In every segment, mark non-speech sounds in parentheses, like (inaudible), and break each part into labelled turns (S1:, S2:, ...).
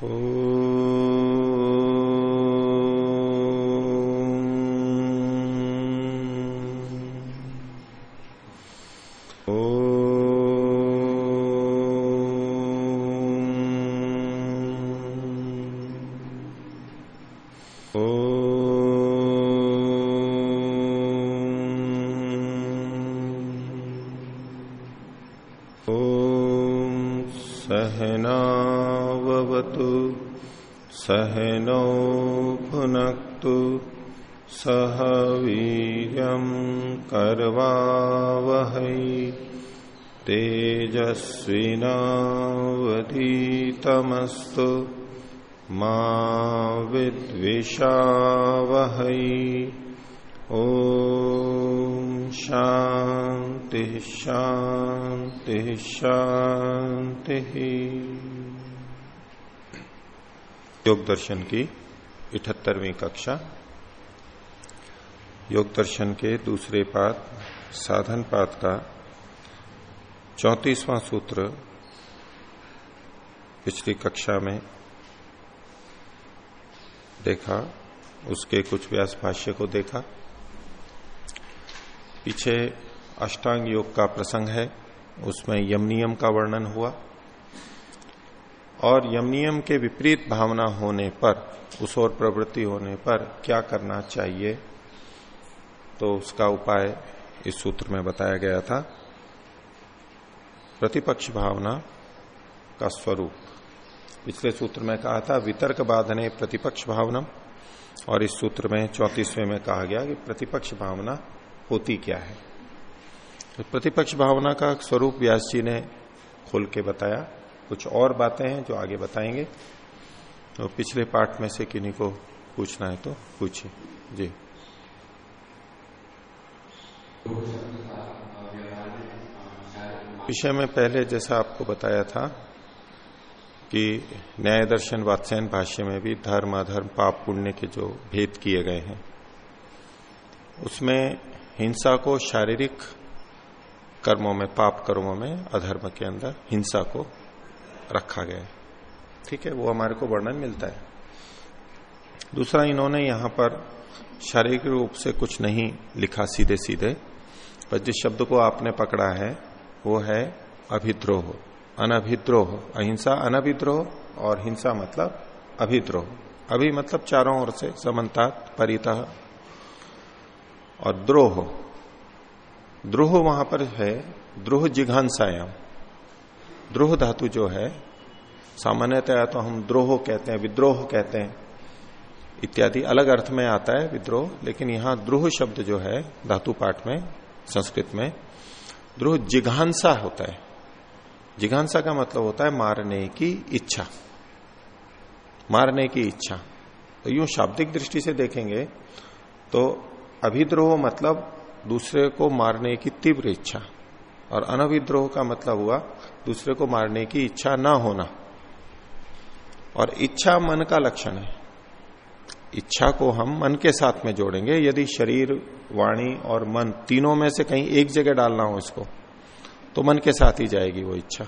S1: ओ तेजस्विनावधीतमस्तु मा विद्विषावहै। ओ शांति शांति शांति योग दर्शन की इठहत्तरवीं कक्षा। योग दर्शन के दूसरे पाद, साधन पाद का चौतीसवां सूत्र पिछली कक्षा में देखा, उसके कुछ व्यास भाष्य को देखा। पीछे अष्टांग योग का प्रसंग है, उसमें यमनियम का वर्णन हुआ। और यमनियम के विपरीत भावना होने पर, उस और प्रवृत्ति होने पर क्या करना चाहिए? तो उसका उपाय इस सूत्र में बताया गया था। प्रतिपक्ष भावना का स्वरूप। पिछले सूत्र में कहा था, वितर्क बाधने प्रतिपक्ष भावना और इस सूत्र में चौतीसवें में कहा गया कि प्रतिपक्ष भावना होती क्या है। तो प्रतिपक्ष भावना का स्वरूप व्यास जी ने खोल के बताया। कुछ और बातें हैं जो आगे बताएँगे। तो पिछले पाठ में से किन्हीं को पूछना है तो पूछिए। जी। विषय में पहले जैसा आपको बताया था कि न्याय दर्शन वात्स्यन भाष्य में भी धर्म, अधर्म, पाप, पुण्य के जो भेद किए गए हैं, उसमें हिंसा को शारीरिक कर्मों में, पाप कर्मों में, अधर्म के अंदर हिंसा को रखा गया है। ठीक है, वो हमारे को वर्णन मिलता है। दूसरा, इन्होंने यहाँ पर शारीरिक रूप से कुछ नहीं लिखा सीधे सीधे पर जिस शब्द को आपने पकड़ा है वो है अभिद्रोह। अनभिद्रोह। अहिंसा अनभिद्रोह और हिंसा मतलब अभिद्रोह। अभी मतलब चारों ओर से समन्ता परित। और द्रोह। द्रोह वहाँ पर है, द्रोह जिघांसायाम। द्रोह धातु जो है, सामान्यतया तो हम द्रोह कहते हैं, विद्रोह कहते हैं। इत्यादि अलग अर्थ में आता है विद्रोह, लेकिन यहाँ द्रोह शब्द जो है, धातु पाठ में, संस्कृत में द्रोह जिघांसा होता है। जिघांसा का मतलब होता है मारने की इच्छा। मारने की इच्छा। तो यूँ शाब्दिक दृष्टि से देखेंगे तो अभिद्रोह मतलब दूसरे को मारने की तीव्र इच्छा। और अनभिद्रोह का मतलब हुआ दूसरे को मारने की इच्छा ना होना। और इच्छा मन का लक्षण है। इच्छा को हम मन के साथ में जोड़ेंगे। यदि शरीर, वाणी और मन तीनों में से कहीं एक जगह डालना हो इसको तो मन के साथ ही जाएगी वो इच्छा।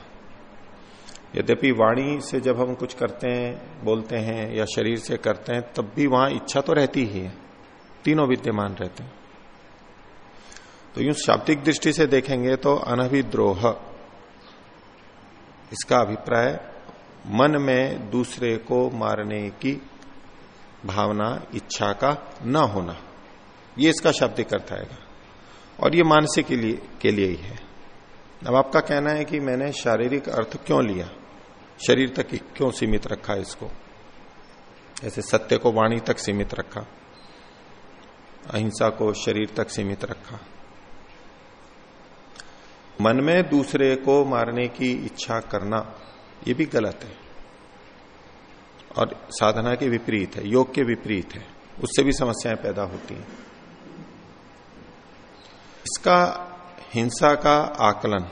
S1: यद्यपि वाणी से जब हम कुछ करते हैं, बोलते हैं या शरीर से करते हैं, तब भी वहाँ इच्छा तो रहती ही है। तीनों विद्यमान रहते हैं। तो यूँ शाब्दिक दृष्टि से देखेंगे तो अनभिद्रोह, इसका अभिप्राय मन में दूसरे को मारने की भावना, इच्छा का न होना। ये इसका शाब्दिक अर्थ आएगा। और ये मानसिक के लिए के लिए ही है। अब आपका कहना है कि मैंने शारीरिक अर्थ क्यों लिया? शरीर तक क्यों सीमित रखा इसको? ऐसे सत्य को वाणी तक सीमित रखा। अहिंसा को शरीर तक सीमित रखा। मन में दूसरे को मारने की इच्छा करना, ये भी गलत है। और साधना के विपरीत है, योग के विपरीत है, उससे भी समस्याएँ पैदा होती हैं। इसका हिंसा का आकलन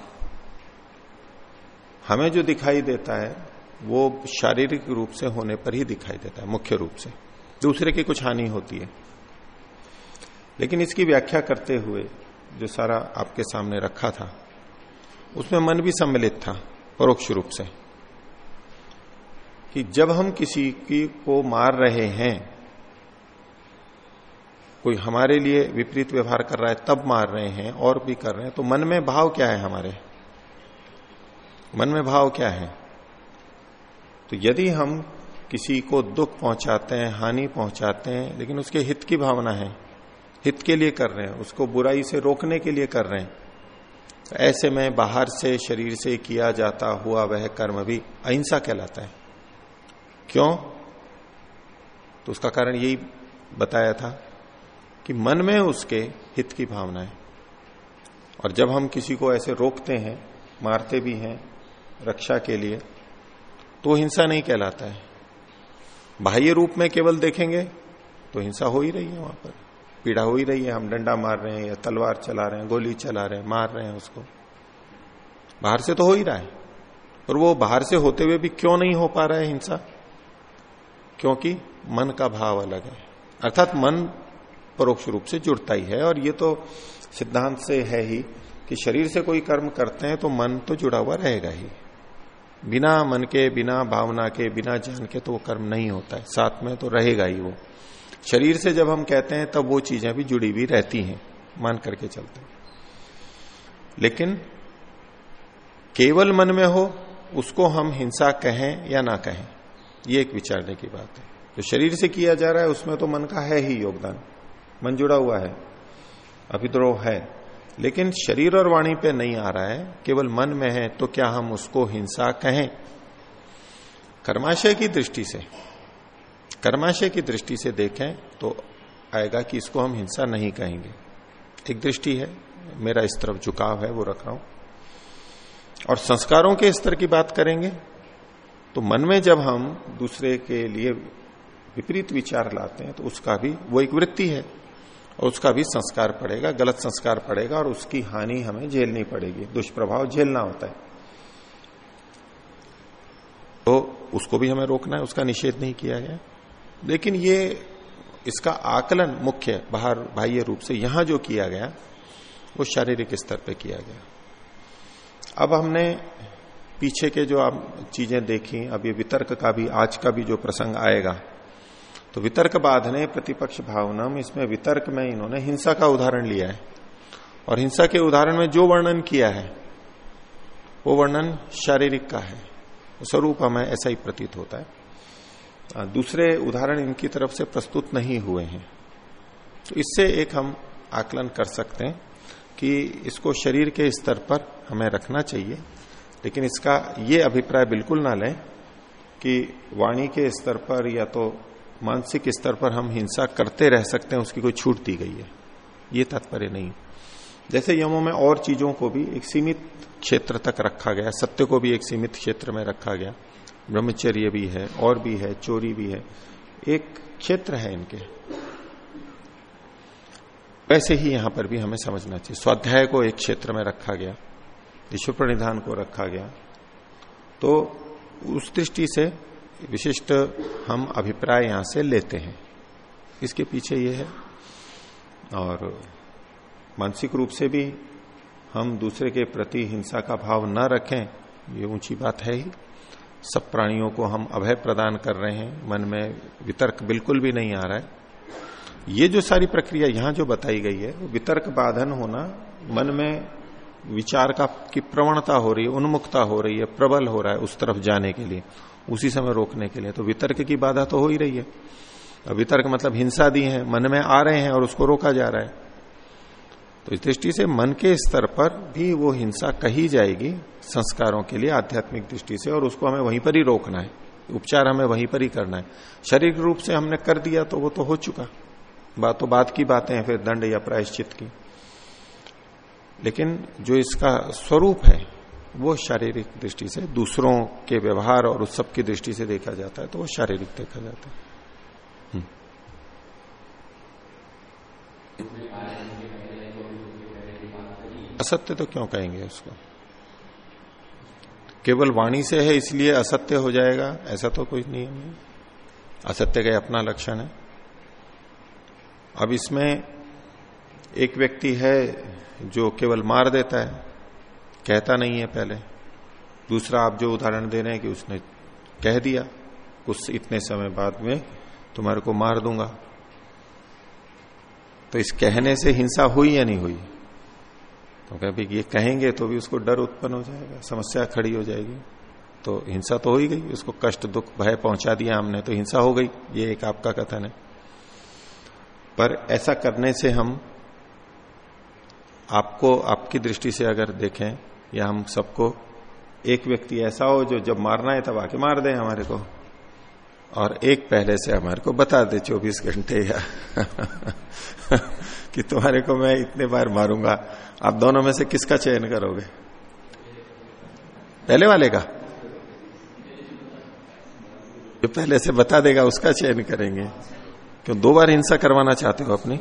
S1: हमें जो दिखाई देता है, वो शारीरिक रूप से होने पर ही दिखाई देता है, मुख्य रूप से। दूसरे की कुछ हानि होती है। लेकिन इसकी व्याख्या करते हुए जो सारा आपके सामने रखा था, उसमें मन भी सम्मिलित था, परोक्ष रूप से। कि जब हम किसी की को मार रहे हैं, कोई हमारे लिए विपरीत व्यवहार कर रहा है, तब मार रहे हैं और भी कर रहे हैं तो मन में भाव क्या है हमारे? मन में भाव क्या है? तो यदि हम किसी को दुख पहुंचाते हैं, हानि पहुंचाते हैं, लेकिन उसके हित की भावना है, हित के लिए कर रहे हैं, उसको बुराई से रोकने के लिए कर रहे हैं तो ऐसे में बाहर से, शरीर से किया जाता हुआ वह कर्म भी अहिंसा कहलाता है। क्यों? तो उसका कारण यही बताया था कि मन में उसके हित की भावना है। और जब हम किसी को ऐसे रोकते हैं, मारते भी हैं रक्षा के लिए तो हिंसा नहीं कहलाता है। बाह्य रूप में केवल देखेंगे तो हिंसा हो ही रही है वहाँ पर। पीड़ा हो ही रही है, हम डंडा मार रहे हैं या तलवार चला रहे हैं, गोली चला रहे हैं, मार रहे हैं उसको। बाहर से तो हो ही रहा है। और वो बाहर से होते हुए भी क्यों नहीं हो पा रहा है हिंसा? क्योंकि मन का भाव अलग है। अर्थात मन परोक्ष रूप से जुड़ता ही है, और ये तो सिद्धांत से है ही कि शरीर से कोई कर्म करते हैं तो मन तो जुड़ा हुआ रहेगा ही। बिना मन के, बिना भावना के, बिना जान के तो वो कर्म नहीं होता है। साथ में तो रहेगा ही वो। शरीर से जब हम कहते हैं, तब वो चीज़ें भी जुड़ी हुई रहती हैं, मान करके चलते हैं। लेकिन केवल मन में हो, उसको हम हिंसा कहें या ना कहें ये एक विचारने की बात है। जो शरीर से किया जा रहा है, उसमें तो मन का है ही योगदान। मन जुड़ा हुआ है, अभिद्रोह है। लेकिन शरीर और वाणी पे नहीं आ रहा है, केवल मन में है तो क्या हम उसको हिंसा कहें? कर्माशय की दृष्टि से, कर्माशय की दृष्टि से देखें तो आएगा कि इसको हम हिंसा नहीं कहेंगे। एक दृष्टि है, मेरा इस तरफ़ झुकाव है, वो रख रहा हूँ। और संस्कारों के स्तर की बात करेंगे तो मन में जब हम दूसरे के लिए विपरीत विचार लाते हैं तो उसका भी, वो एक वृत्ति है, और उसका भी संस्कार पड़ेगा, गलत संस्कार पड़ेगा, और उसकी हानि हमें झेलनी पड़ेगी, दुष्प्रभाव झेलना होता है। तो उसको भी हमें रोकना है, उसका निषेध नहीं किया गया लेकिन ये, इसका आकलन मुख्य, बाहर बाह्य रूप से यहाँ जो किया गया, वो शारीरिक स्तर पर किया गया। अब हमने पीछे के जो आप चीज़ें देखी, अब ये वितर्क का भी, आज का भी जो प्रसंग आएगा तो वितर्क बाधने प्रतिपक्ष भावना में इसमें वितर्क में इन्होंने हिंसा का उदाहरण लिया है। और हिंसा के उदाहरण में जो वर्णन किया है, वो वर्णन शारीरिक का है स्वरूप हमें ऐसा ही प्रतीत होता है। दूसरे उदाहरण इनकी तरफ़ से प्रस्तुत नहीं हुए हैं। तो इससे एक हम आकलन कर सकते हैं कि इसको शरीर के स्तर पर हमें रखना चाहिए। लेकिन इसका ये अभिप्राय बिल्कुल ना लें कि वाणी के स्तर पर या तो मानसिक स्तर पर हम हिंसा करते रह सकते हैं, उसकी कोई छूट दी गई है। ये तात्पर्य नहीं। जैसे यमों में और चीज़ों को भी एक सीमित क्षेत्र तक रखा गया, सत्य को भी एक सीमित क्षेत्र में रखा गया। ब्रह्मचर्य भी है, और भी है, चोरी भी है। एक क्षेत्र है इनके। वैसे ही यहाँ पर भी हमें समझना चाहिए। स्वाध्याय को एक क्षेत्र में रखा गया। विश्व प्रणिधान को रखा गया। तो उस दृष्टि से विशिष्ट हम अभिप्राय यहाँ से लेते हैं। इसके पीछे ये है और मानसिक रूप से भी हम दूसरे के प्रति हिंसा का भाव न रखें, ये ऊँची बात है ही। सब प्राणियों को हम अभय प्रदान कर रहे हैं, मन में वितर्क बिल्कुल भी नहीं आ रहा है। ये जो सारी प्रक्रिया यहाँ जो बताई गई है, वितर्क बाधन होना मन में विचार का की प्रवणता हो रही है, उन्मुखता हो रही है, प्रबल हो रहा है उस तरफ़ जाने के लिए, उसी समय रोकने के लिए। तो वितर्क की बाधा तो हो ही रही है। वितर्क मतलब हिंसा दी है, मन में आ रहे हैं और उसको रोका जा रहा है। तो इस दृष्टि से मन के स्तर पर भी वो हिंसा कही जाएगी संस्कारों के लिए, आध्यात्मिक दृष्टि से, और उसको हमें वहीं पर ही रोकना है। उपचार हमें वहीं पर ही करना है। शारीरिक रूप से हमने कर दिया तो वो तो हो चुका। बात तो बात की बातें हैं, फिर दंड या प्रायश्चित की। लेकिन जो इसका स्वरूप है, वो शारीरिक दृष्टि से, दूसरों के व्यवहार और उस सब की दृष्टि से देखा जाता है तो वो शारीरिक देखा जाता है। हम्म। असत्य तो क्यों कहेंगे उसको? केवल वाणी से है, इसलिए असत्य हो जाएगा, ऐसा तो कोई नियम नहीं। असत्य का अपना लक्षण है। अब इसमें एक व्यक्ति है जो केवल मार देता है, कहता नहीं है पहले। दूसरा आप जो उदाहरण दे रहे हैं कि उसने कह दिया कुछ इतने समय बाद में तुम्हारे को मार दूँगा। तो इस कहने से हिंसा हुई या नहीं हुई? तो कभी ये कहेंगे तो भी उसको डर उत्पन्न हो जाएगा, समस्या खड़ी हो जाएगी। तो हिंसा तो हो ही गई, उसको कष्ट, दुख, भय पहुँचा दिया हमने तो हिंसा हो गई। ये एक आपका कथन है। पर ऐसा करने से हम आपको, आपकी दृष्टि से अगर देखें, या हम सबको, एक व्यक्ति ऐसा हो जो जब मारना है तब आके मार दे हमारे को। और एक पहले से हमारे को बता दे चौबीस घंटे या (laughs) कि तुम्हारे को मैं इतने बार मारूँगा। आप दोनों में से किसका चयन करोगे? पहले वाले का? जो पहले से बता देगा उसका चयन करेंगे। क्यों, दो बार हिंसा करवाना चाहते हो अपनी?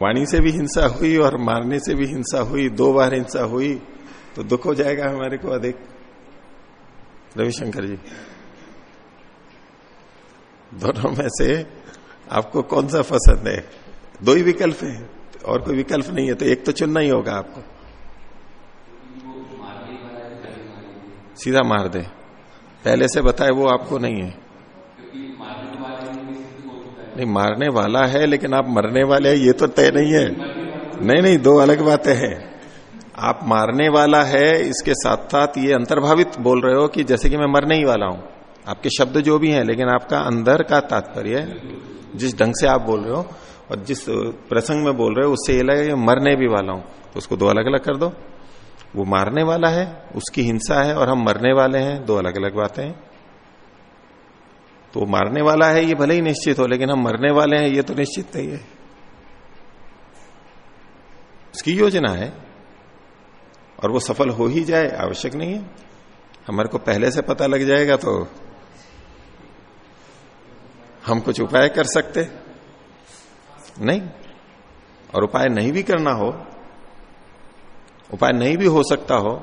S1: वाणी से भी हिंसा हुई और मारने से भी हिंसा हुई, दो बार हिंसा हुई तो दुख हो जाएगा हमारे को अधिक। रविशंकर जी, दोनों में से आपको कौन सा पसंद है? दो ही विकल्प है, और कोई विकल्प नहीं है तो एक तो चुनना ही होगा आपको। सीधा मार दे। पहले से बताए वो आपको नहीं है। नहीं, मारने वाला है, लेकिन आप मरने वाले हैं, ये तो तय नहीं है। नहीं नहीं, दो अलग बातें हैं। आप मारने वाला है, इसके साथ साथ ये अंतर्भावित बोल रहे हो कि जैसे कि मैं मरने ही वाला हूँ। आपके शब्द जो भी हैं, लेकिन आपका अंदर का तात्पर्य, जिस ढंग से आप बोल रहे हो, और जिस प्रसंग में बोल रहे हो, उससे ये लगे मरने भी वाला हूँ। तो उसको दो अलग अलग कर दो। वो मारने वाला है, उसकी हिंसा है, और हम मरने वाले हैं, दो अलग अलग बातें हैं। तो मारने वाला है, ये भले ही निश्चित हो, लेकिन हम मरने वाले हैं, ये तो निश्चित नहीं है उसकी योजना है, और वो सफल हो ही जाए, आवश्यक नहीं है। हमारे को पहले से पता लग जाएगा तो हम कुछ उपाय कर सकते। नहीं, और उपाय नहीं भी करना हो, उपाय नहीं भी हो सकता हो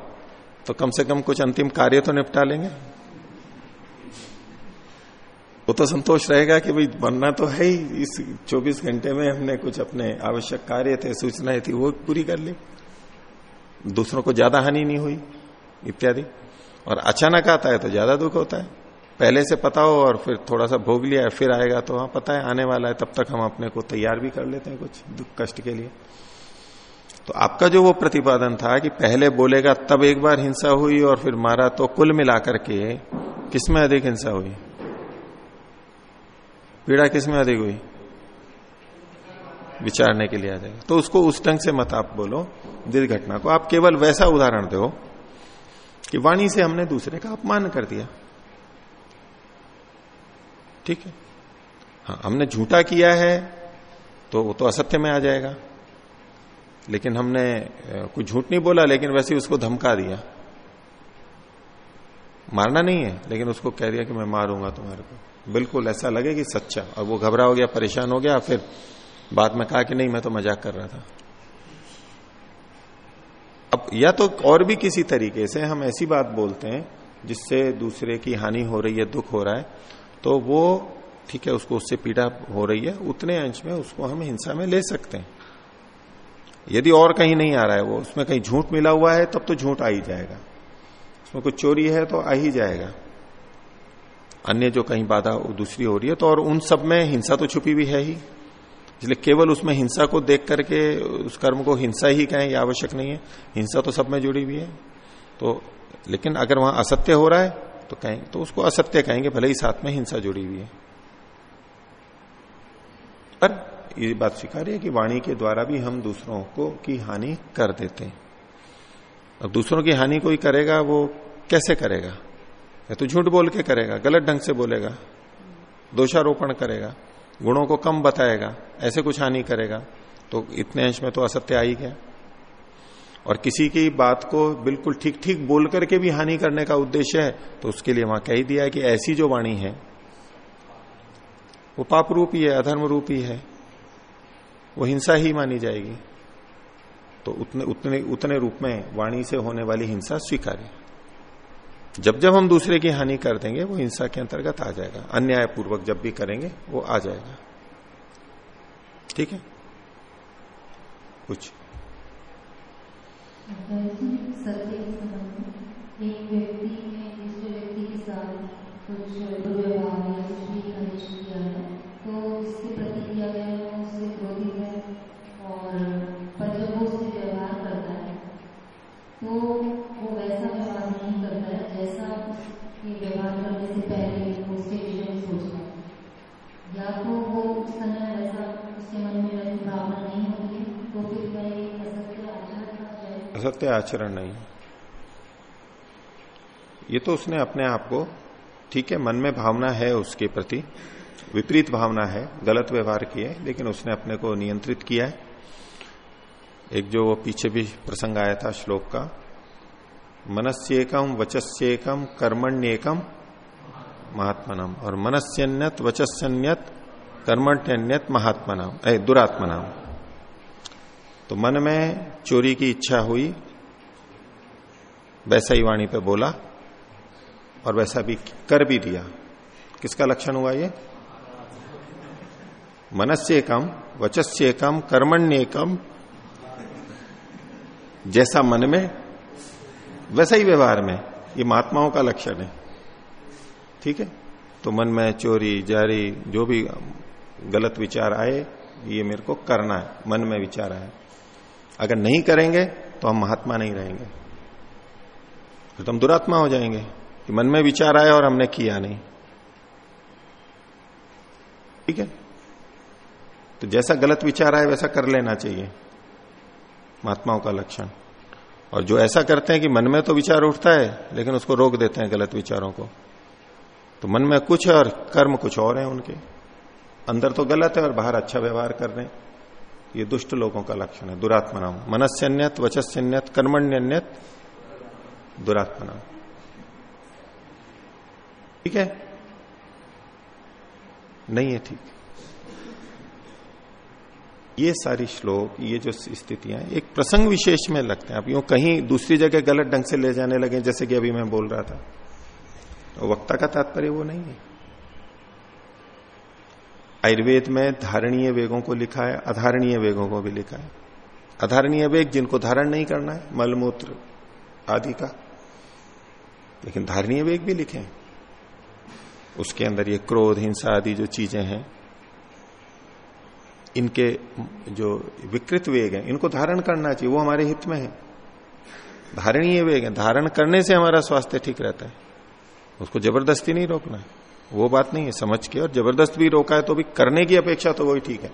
S1: तो कम से कम कुछ अंतिम कार्य तो निपटा लेंगे। वो तो संतोष रहेगा कि भाई बनना तो है ही। इस 24 घंटे में हमने कुछ अपने आवश्यक कार्य थे, सूचनाएँ थी, वो पूरी कर ली। दूसरों को ज़्यादा हानि नहीं हुई, इत्यादि। और अचानक आता है तो ज़्यादा दुख होता है। पहले से पता हो और फिर थोड़ा सा भोग लिया, फिर आएगा तो हाँ पता है, आने वाला है, तब तक हम अपने को तैयार भी कर लेते हैं कुछ दुख कष्ट के लिए। तो आपका जो वो प्रतिपादन था कि पहले बोलेगा, तब एक बार हिंसा हुई और फिर मारा तो कुल मिलाकर के किसमें अधिक हिंसा हुई? पीड़ा किसमें अधिक हुई? विचारने के लिए आ जाएगा। तो उसको उस ढंग से मत आप बोलो दिल घटना को। आप केवल वैसा उदाहरण दो कि वाणी से हमने दूसरे का अपमान कर दिया। ठीक है? हाँ हमने झूठा किया है तो वो तो असत्य में आ जाएगा। लेकिन हमने कुछ झूठ नहीं बोला, लेकिन वैसे उसको धमका दिया। मारना नहीं है, लेकिन उसको कह दिया कि मैं मारूँगा तुम्हारे को। बिल्कुल ऐसा लगे कि सच्चा। और वो घबरा हो गया, परेशान हो गया, फिर बाद में कहा कि नहीं, मैं तो मज़ाक कर रहा था। अब या तो और भी किसी तरीके से हम ऐसी बात बोलते हैं जिससे दूसरे की हानि हो रही है, दुख हो रहा है तो वो, ठीक है, उसको, उससे पीड़ा हो रही है, उतने अंश में उसको हम हिंसा में ले सकते हैं। यदि और कहीं नहीं आ रहा है, वो उसमें कहीं झूठ मिला हुआ है, तब तो झूठ आ ही जाएगा। उसमें कुछ चोरी है तो आ ही जाएगा। अन्य जो कहीं बाधा दूसरी हो रही है तो और उन सब में हिंसा तो छुपी भी है ही। इसलिए केवल उसमें हिंसा को देख करके, उस कर्म को हिंसा ही कहें यह आवश्यक नहीं है। हिंसा तो सब में जुड़ी हुई है। तो लेकिन अगर वहाँ असत्य हो रहा है तो कहेंगे तो उसको असत्य कहेंगे, भले ही साथ में हिंसा जुड़ी हुई है। पर ये बात स्वीकार है कि वाणी के द्वारा भी हम दूसरों को की हानि कर देते हैं। अब दूसरों की हानि कोई करेगा, वो कैसे करेगा? या तो झूठ बोल के करेगा, गलत ढंग से बोलेगा, दोषारोपण करेगा, गुणों को कम बताएगा, ऐसे कुछ हानि करेगा तो इतने अंश में तो असत्य आ ही गया। और किसी की बात को बिल्कुल ठीक ठीक बोल करके भी हानि करने का उद्देश्य है तो उसके लिए वहाँ कह ही दिया है कि ऐसी जो वाणी है, वो पाप रूप ही है अधर्म रूप ही है, वो हिंसा ही मानी जाएगी। तो उतने उतने उतने रूप में वाणी से होने वाली हिंसा स्वीकार्य। जब जब हम दूसरे की हानि कर देंगे, वो हिंसा के अंतर्गत आ जाएगा। अन्याय पूर्वक जब भी करेंगे, वो आ जाएगा। ठीक है? कुछ।
S2: एक व्यक्ति ने दूसरे व्यक्ति के कुछ जाए
S1: आचरण नहीं। ये तो उसने अपने आप को, ठीक है, मन में भावना है उसके प्रति, विपरीत भावना है, गलत व्यवहार किए लेकिन उसने अपने को नियंत्रित किया है। एक जो वो पीछे भी प्रसंग आया था श्लोक का मनस्येकम वचस्येकम कर्मण्येकम महात्मनम, और मनस्यन्यत वचस्यन्यत कर्मण्यन्यत महात्मनाम, ए, दुरात्मनाम। तो मन में चोरी की इच्छा हुई वैसा ही वाणी पे बोला और वैसा भी कर भी दिया। किसका लक्षण हुआ ये? मनस्य कम वचस्य कम कर्मण्य कम जैसा मन में, वैसा ही व्यवहार में। ये महात्माओं का लक्षण है। ठीक है? तो मन में चोरी, जारी, जो भी गलत विचार आए, ये मेरे को करना है। मन में विचार आए। अगर नहीं करेंगे तो हम महात्मा नहीं रहेंगे। तो हम दुरात्मा हो जाएँगे कि मन में विचार आया और हमने किया नहीं। ठीक है? तो जैसा गलत विचार आए, वैसा कर लेना चाहिए। महात्माओं का लक्षण। और जो ऐसा करते हैं कि मन में तो विचार उठता है, लेकिन उसको रोक देते हैं गलत विचारों को। तो मन में कुछ है और कर्म कुछ और है उनके। अंदर तो गलत है और बाहर अच्छा व्यवहार कर रहे हैं। ये दुष्ट लोगों का लक्षण है दुरात्मा नाम मनस्यन्यत, वचस्यन्यत, कर्मण्यन्यत दुरात्मा नाम ठीक है? नहीं है ठीक। ये सारी श्लोक, ये जो स्थितियाँ, एक प्रसंग विशेष में लगते हैं। आप यूँ कहीं दूसरी जगह गलत ढंग से ले जाने लगे, जैसे कि अभी मैं बोल रहा था। तो वक्ता का तात्पर्य वो नहीं है। आयुर्वेद में धारणीय वेगों को लिखा है, अधारणीय वेगों को भी लिखा है। अधारणीय वेग जिनको धारण नहीं करना है, मलमूत्र आदि का। लेकिन धारणीय वेग भी लिखे। उसके अंदर ये क्रोध, हिंसा आदि जो चीज़ें हैं, इनके जो विकृत वेग हैं, इनको धारण करना चाहिए, वो हमारे हित में है। धारणीय वेग है, धारण करने से हमारा स्वास्थ्य ठीक रहता है। उसको ज़बरदस्ती नहीं रोकना वो बात नहीं है, समझ के, और ज़बरदस्त भी रोका है तो भी करने की अपेक्षा तो वही ठीक है।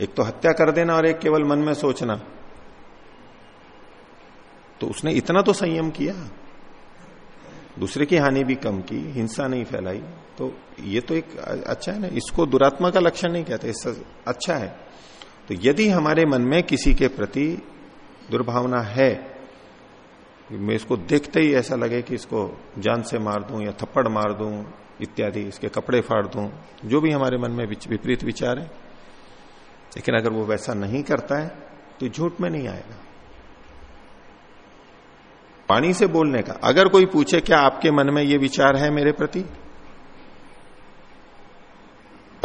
S1: एक तो हत्या कर देना और एक केवल मन में सोचना। तो उसने इतना तो संयम किया। दूसरे की हानि भी कम की, हिंसा नहीं फैलाई। तो ये तो एक अच्छा है ना, इसको दुरात्मा का लक्षण नहीं कहते, इससे अच्छा है। तो यदि हमारे मन में किसी के प्रति दुर्भावना है, मैं इसको देखते ही ऐसा लगे कि इसको जान से मार दूँ या थप्पड़ मार दूँ, इत्यादि, इसके कपड़े फाड़ दूँ, जो भी हमारे मन में विपरीत विचार है, लेकिन अगर वो वैसा नहीं करता है तो झूठ में नहीं आएगा। पानी से बोलने का। अगर कोई पूछे, क्या आपके मन में ये विचार है मेरे प्रति?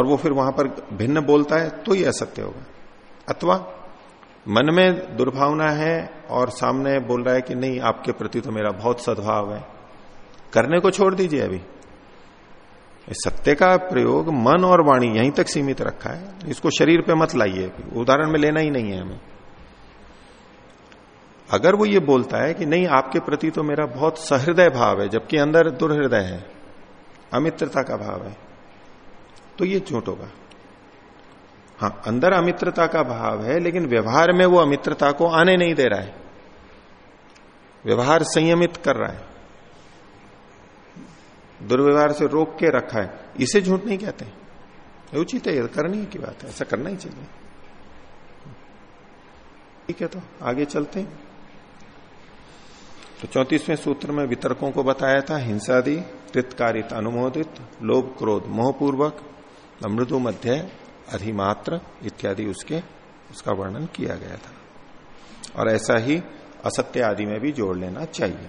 S1: और वो फिर वहाँ पर भिन्न बोलता है तो ये असत्य होगा। अथवा, मन में दुर्भावना है और सामने बोल रहा है कि नहीं, आपके प्रति तो मेरा बहुत सद्भाव है। करने को छोड़ दीजिए अभी। सत्य का प्रयोग मन और वाणी यहीं तक सीमित रखा है। इसको शरीर पे मत लाइए उदाहरण में लेना ही नहीं है हमें। अगर वो ये बोलता है कि नहीं, आपके प्रति तो मेरा बहुत सहृदय भाव है, जबकि अंदर दुर्हृदय है, अमित्रता का भाव है तो ये झूठ होगा। हाँ अंदर अमित्रता का भाव है, लेकिन व्यवहार में वो अमित्रता को आने नहीं दे रहा है। व्यवहार संयमित कर रहा है। दुर्व्यवहार से रोक के रखा है। इसे झूठ नहीं कहते। उचित है करनी की बात है, ऐसा करना ही चाहिए। ठीक है तो आगे चलते हैं। तो चौतीसवें सूत्र में वितरकों को बताया था, हिंसादि, कृतकारित, अनुमोदित, लोभ, क्रोध, मोहपूर्वक मृदु मध्य, अधिमात्र इत्यादि उसके, उसका वर्णन किया गया था। और ऐसा ही असत्य आदि में भी जोड़ लेना चाहिए।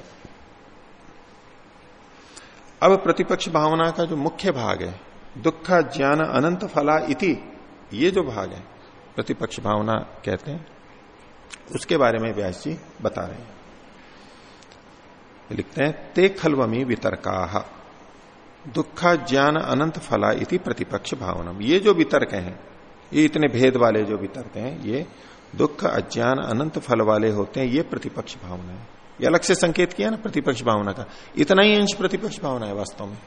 S1: अब प्रतिपक्ष भावना का जो मुख्य भाग है, दुख, ज्ञान, अनंत फला इति, ये जो भाग है, प्रतिपक्ष भावना कहते हैं, उसके बारे में व्यास जी बता रहे हैं। लिखते हैं, ते खलवमी वितर्का। दुखा ज्ञान अनंत फला इति प्रतिपक्ष भावनम। ये जो वितर्क हैं, ये इतने भेद वाले जो वितर्क हैं, ये दुख, अज्ञान, अनंत फल वाले होते हैं, ये प्रतिपक्ष भावना है। ये अलग से संकेत किया ना, प्रतिपक्ष भावना का। इतना ही अंश प्रतिपक्ष भावना है वास्तव में।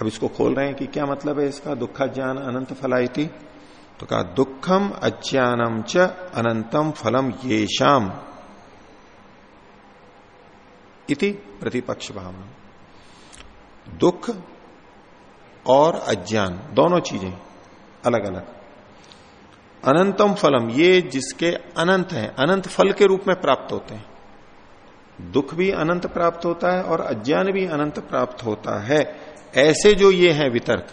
S1: अब इसको खोल रहे हैं कि क्या मतलब है इसका, दुखा ज्ञान अनंत फलाइति तो कहा, दुखम, अज्ञानम च अनंतम फलम ये शाम इति प्रतिपक्ष भावना दुख और अज्ञान, दोनों चीज़ें अलग अलग अनंतम फलम ये जिसके अनंत हैं, अनंत फल के रूप में प्राप्त होते हैं। दुख भी अनंत प्राप्त होता है और अज्ञान भी अनंत प्राप्त होता है। ऐसे जो ये हैं वितर्क,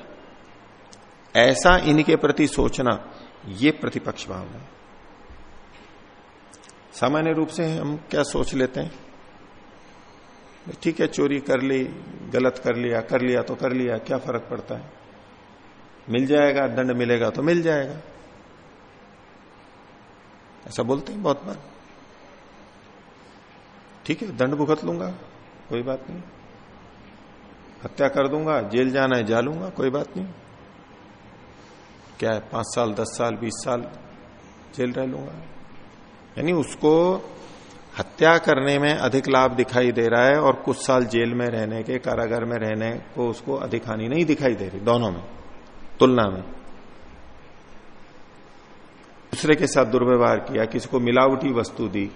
S1: ऐसा इनके प्रति सोचना ये प्रतिपक्ष भावना है। सामान्य रूप से हम क्या सोच लेते हैं? ठीक है, चोरी कर ली, गलत कर लिया कर लिया तो कर लिया, क्या फ़र्क पड़ता है? मिल जाएगा, दंड मिलेगा तो मिल जाएगा। ऐसा बोलते हैं बहुत बार। ठीक है, दंड भुगत लूँगा, कोई बात नहीं। हत्या कर दूँगा, जेल जाना है, जा लूँगा, कोई बात नहीं। क्या है, पाँच साल, दस साल, बीस साल जेल रह लूँगा। यानी उसको हत्या करने में अधिक लाभ दिखाई दे रहा है और कुछ साल जेल में रहने के, कारागार में रहने को उसको अधिक हानि नहीं दिखाई दे रही, दोनों में, तुलना में। दूसरे के साथ दुर्व्यवहार किया, किसी को मिलावटी वस्तु दी,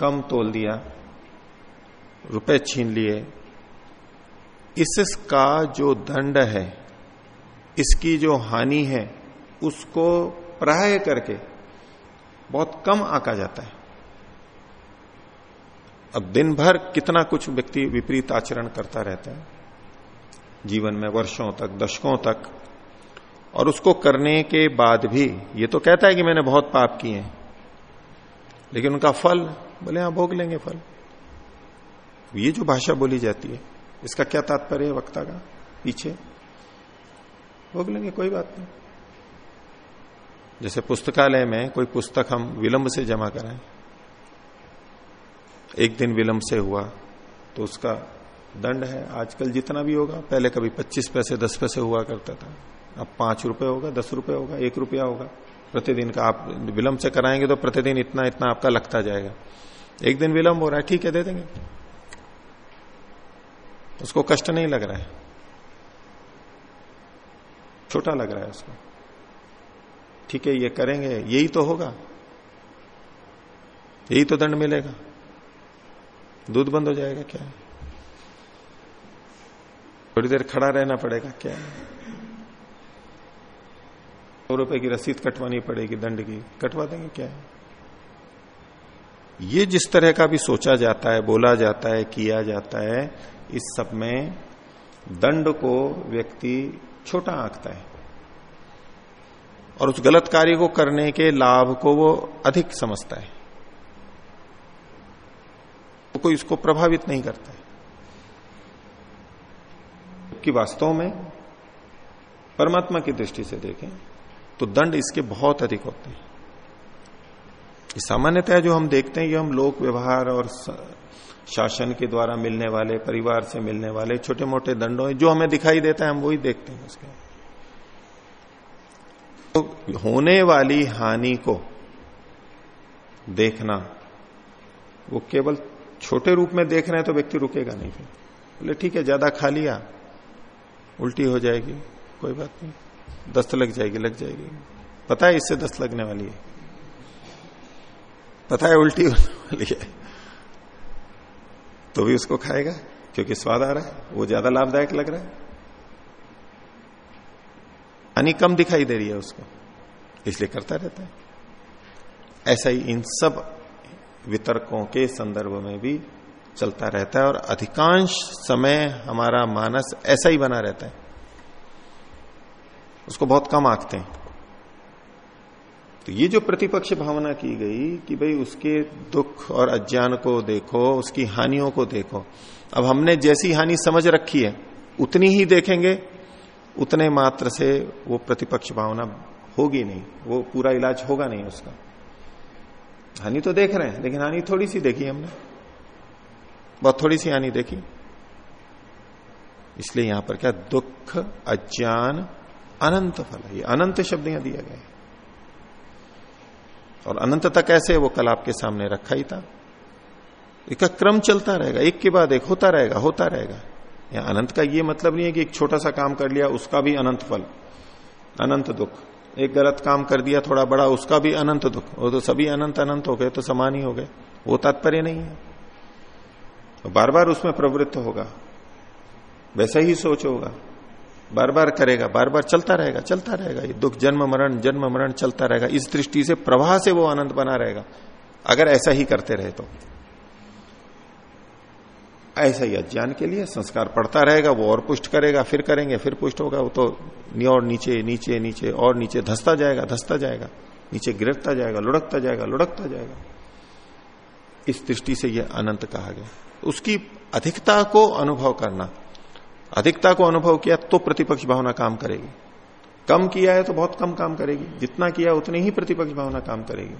S1: कम तोल दिया, रुपए छीन लिए। इसका जो दंड है, इसकी जो हानि है, उसको प्राय करके बहुत कम आका जाता है। अब दिन भर कितना कुछ व्यक्ति विपरीत आचरण करता रहता है। जीवन में वर्षों तक, दशकों तक। और उसको करने के बाद भी, ये तो कहता है कि मैंने बहुत पाप किए हैं। लेकिन उनका फल, बोले हाँ भोग लेंगे फल। ये जो भाषा बोली जाती है, इसका क्या तात्पर्य है वक्ता का? पीछे। भोग लेंगे, कोई बात नहीं। जैसे पुस्तकालय में कोई पुस्तक हम विलंब से जमा कराएँ एक दिन विलंब से हुआ तो उसका दंड है। आजकल जितना भी होगा, पहले कभी 25 पैसे 10 पैसे हुआ करता था। अब पाँच रुपए होगा, दस रुपए होगा, एक रुपया होगा। प्रतिदिन का आप विलंब से कराएँगे तो प्रतिदिन इतना इतना आपका लगता जाएगा। एक दिन विलंब हो रहा है, ठीक है, दे देंगे। उसको कष्ट नहीं लग रहा है। छोटा लग रहा है उसको। ठीक है, ये करेंगे, यही तो होगा। यही तो दंड मिलेगा। दूध बंद हो जाएगा क्या? थोड़ी देर खड़ा रहना पड़ेगा क्या? सौ रुपए की रसीद कटवानी पड़ेगी, दंड की। कटवा देंगे क्या? ये जिस तरह का भी सोचा जाता है, बोला जाता है, किया जाता है, इस सब में दंड को व्यक्ति छोटा आंकता है। और उस गलत कार्य को करने के लाभ को वो अधिक समझता है। तो कोई इसको प्रभावित नहीं करता कि वास्तव में परमात्मा की दृष्टि से देखें तो दंड इसके बहुत अधिक होते हैं। सामान्यतः जो हम देखते हैं, ये हम लोक व्यवहार और शासन के द्वारा मिलने वाले, परिवार से मिलने वाले छोटे मोटे दंडों जो हमें दिखाई देता है, हम वही देखते हैं उसके। तो होने वाली हानि को देखना, वो केवल छोटे रूप में देख रहे हैं तो व्यक्ति रुकेगा नहीं फिर। बोले, ठीक है, ज़्यादा खा लिया, उल्टी हो जाएगी, कोई बात नहीं। दस्त लग जाएगी लग जाएगी। पता है इससे दस्त लगने वाली है। पता है उल्टी होने वाली है। तो भी उसको खाएगा, क्योंकि स्वाद आ रहा है, वो ज़्यादा लाभदायक लग रहा है। हानि कम दिखाई दे रही है उसको, इसलिए करता रहता है। ऐसा ही इन सब वितर्कों के संदर्भ में भी चलता रहता है और अधिकांश समय हमारा मानस ऐसा ही बना रहता है। उसको बहुत कम आंकते हैं। तो ये जो प्रतिपक्ष भावना की गई कि भाई उसके दुख और अज्ञान को देखो, उसकी हानियों को देखो, अब हमने जैसी हानि समझ रखी है, उतनी ही देखेंगे, उतने मात्र से वो प्रतिपक्ष भावना होगी नहीं, वो पूरा इलाज होगा नहीं उसका। हानि तो देख रहे हैं, लेकिन हानि थोड़ी सी देखी हमने। बहुत थोड़ी सी हानि देखी। इसलिए यहाँ पर क्या दुख, अज्ञान, अनंत फल ये अनंत शब्द यहाँ दिया गया और अनंत तक कैसे वो कल आपके सामने रखा ही था। इसका क्रम चलता रहेगा, एक के बाद एक होता रहेगा होता रहेगा। या अनंत का ये मतलब नहीं है कि एक छोटा सा काम कर लिया, उसका भी अनंत फल, अनंत दुख। एक गलत काम कर दिया, थोड़ा बड़ा, उसका भी अनंत दुख। वो तो सभी अनंत अनंत हो गए तो समान ही हो गए। वो तात्पर्य नहीं है। तो बार बार उसमें प्रवृत्त होगा। वैसा ही सोच होगा। बार बार करेगा बार बार चलता रहेगा चलता रहेगा। ये दुख, जन्म, मरण जन्म, मरण चलता रहेगा। इस दृष्टि से प्रवाह से वो आनंद बना रहेगा। अगर ऐसा ही करते रहे तो। ऐसा ही अज्ञान के लिए संस्कार पड़ता रहेगा, वो और पुष्ट करेगा, फिर करेंगे, फिर पुष्ट होगा, वो तो और नीचे नीचे नीचे, और नीचे धसता जाएगा धसता जाएगा, नीचे गिरता जाएगा, लुढ़कता जाएगा लुढ़कता जाएगा। इस दृष्टि से यह अनंत कहा गया। उसकी अधिकता को अनुभव करना, अधिकता को अनुभव किया तो प्रतिपक्ष भावना काम करेगी। कम किया है तो बहुत कम काम करेगी, जितना किया उतनी ही प्रतिपक्ष भावना काम करेगी।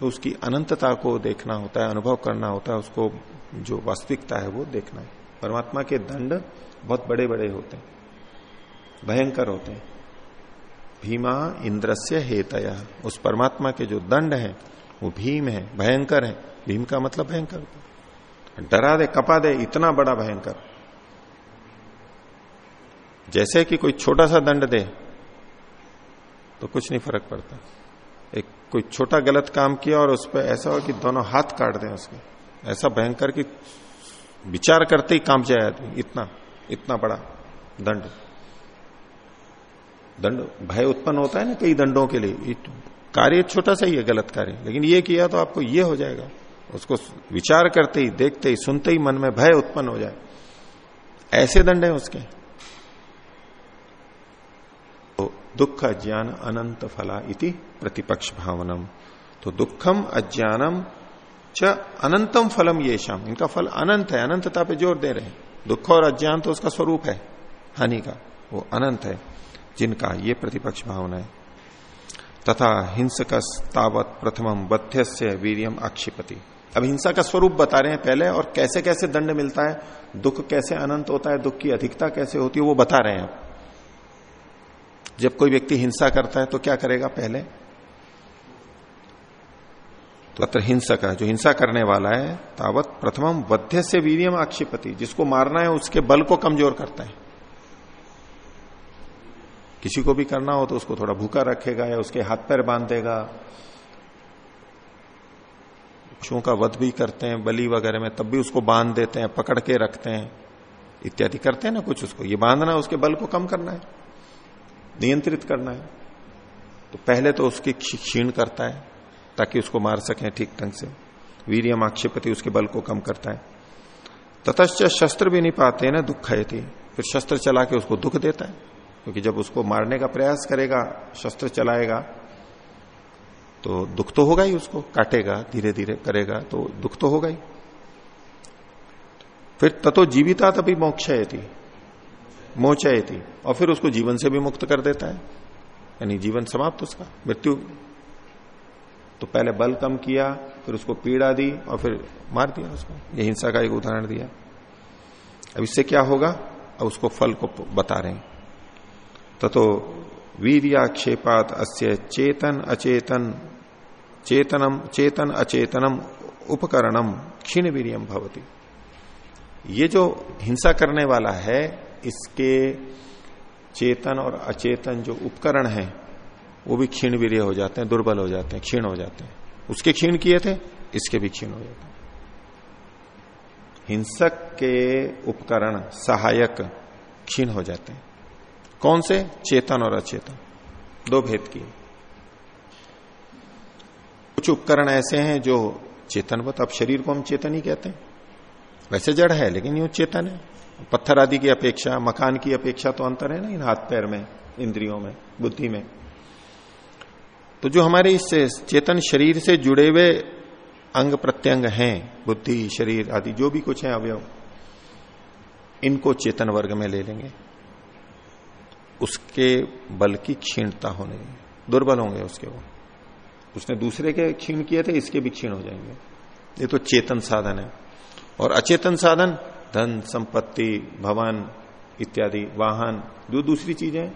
S1: उसकी अनंतता को देखना होता है, अनुभव करना होता है, उसको जो वास्तविकता है वो देखना है। परमात्मा के दंड बहुत बड़े बड़े होते हैं, भयंकर होते हैं। भीमा इंद्रस्य हेतया, उस परमात्मा के जो दंड है, वो भीम है, भयंकर है। भीम का मतलब भयंकर डरा दे, कपा दे, इतना बड़ा भयंकर। जैसे कि कोई छोटा सा दंड दे तो कुछ नहीं फ़र्क पड़ता। कोई छोटा गलत काम किया और उस पर ऐसा हो कि दोनों हाथ काट दें उसके। ऐसा भयंकर कि विचार करते ही काम जाए आदमी। इतना इतना बड़ा दंड। दंड भय उत्पन्न होता है ना कई दंडों के लिए। कार्य छोटा सा ही है, गलत कार्य। लेकिन ये किया तो आपको ये हो जाएगा। उसको विचार करते ही, देखते ही, सुनते ही मन में भय उत्पन्न हो जाए। ऐसे दंड है उसके। तो दुख, अज्ञान, अनंत फला इति प्रतिपक्ष भावनम। तो दुखम, अज्ञानम, च अनंतम फलम ये शाम इनका फल अनंत है, अनंतता पे ज़ोर दे रहे हैं। दुख और अज्ञान तो उसका स्वरूप है, हानि का। वो अनंत है, जिनका ये प्रतिपक्ष भावना है। तथा हिंसक तावत प्रथम बध्य से वीरियम आक्षिपति। अब हिंसा का स्वरूप बता रहे हैं पहले, और कैसे कैसे दंड मिलता है, दुख कैसे अनंत होता है, दुख की अधिकता कैसे होती है, वो बता रहे हैं। जब कोई व्यक्ति हिंसा करता है तो क्या करेगा पहले? तो अत्र हिंसक है। जो हिंसा करने वाला है, तावत प्रथम वध्य से वीरियम आक्षिपति। जिसको मारना है, उसके बल को कमज़ोर करता है। किसी को भी करना हो तो उसको थोड़ा भूखा रखेगा या उसके हाथ पैर बाँध देगा। पशुओं का वध भी करते हैं, बलि वगैरह में तब भी उसको बाँध देते हैं, पकड़ के रखते हैं। इत्यादि करते हैं ना कुछ उसको। ये बांधना उसके बल को कम करना है। नियंत्रित करना है। तो पहले तो उसकी क्षीण करता है, ताकि उसको मार सकें ठीक ढंग से। वीरियम आक्षेपति उसके बल को कम करता है। ततश्च शस्त्र भी नहीं पाते ना दुख है फिर शस्त्र चला के उसको दुख देता है, क्योंकि जब उसको मारने का प्रयास करेगा, शस्त्र चलाएगा तो दुख तो होगा ही उसको। काटेगा धीरे धीरे करेगा तो दुख तो होगा ही। फिर ततो जीविता तभी मोक्षयती। मोचयती और फिर उसको जीवन से भी मुक्त कर देता है। यानी जीवन समाप्त उसका, मृत्यु। तो पहले बल कम किया, फिर उसको पीड़ा दी, और फिर मार दिया उसको। ये हिंसा का एक उदाहरण दिया। अब इससे क्या होगा? अब उसको फल को बता रहे हैं। ततो वीरियाक्षेपात अस्य चेतन अचेतन, चेतनम, चेतन अचेतनम उपकरणम क्षीण वीरियम भवती। ये जो हिंसा करने वाला है इसके चेतन और अचेतन जो उपकरण है, वो भी क्षीण वीर हो जाते हैं, दुर्बल हो जाते हैं, क्षीण हो जाते हैं। उसके क्षीण किए थे, इसके भी क्षीण हो जाते हैं। हिंसक के उपकरण, सहायक, क्षीण हो जाते हैं। कौन से? चेतन और अचेतन। दो भेद किए। कुछ उपकरण ऐसे हैं जो चेतन चेतनवत, अब शरीर को हम चेतन ही कहते हैं। वैसे जड़ है, लेकिन यूँ चेतन है। पत्थर आदि की अपेक्षा, मकान की अपेक्षा तो अंतर है ना इन हाथ पैर में, इंद्रियों में, बुद्धि में? तो जो हमारे इस चेतन शरीर से जुड़े हुए अंग प्रत्यंग हैं, बुद्धि, शरीर आदि, जो भी कुछ है अवयव, इनको चेतन वर्ग में ले लेंगे। उसके बल की क्षीणता होने, दुर्बल होंगे उसके वो। उसने दूसरे के क्षीण किए थे, इसके भी क्षीण हो जाएँगे। ये तो चेतन साधन है। और अचेतन साधन धन, संपत्ति, भवन इत्यादि, वाहन, जो दूसरी चीज़ें,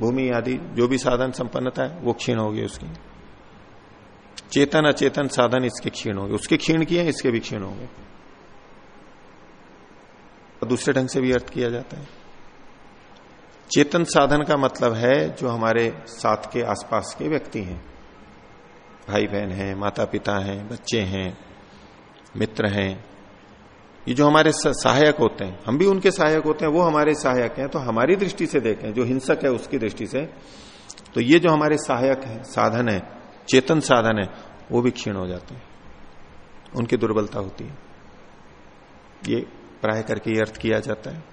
S1: भूमि आदि, जो भी साधन संपन्नता है, वो क्षीण होगी उसकी। चेतन, अचेतन साधन इसके क्षीण होंगे उसके क्षीण किए, इसके भी क्षीण होंगे दूसरे ढंग से भी अर्थ किया जाता है। चेतन साधन का मतलब है जो हमारे साथ के आसपास के व्यक्ति हैं। भाई बहन हैं माता पिता हैं, बच्चे हैं, मित्र हैं ये जो हमारे सहायक होते हैं, हम भी उनके सहायक होते हैं, वो हमारे सहायक हैं तो हमारी दृष्टि से देखें, जो हिंसक है उसकी दृष्टि से तो ये जो हमारे सहायक है, साधन है, चेतन साधन है, वो भी क्षीण हो जाते हैं। उनकी दुर्बलता होती है। ये प्राय करके अर्थ किया जाता है।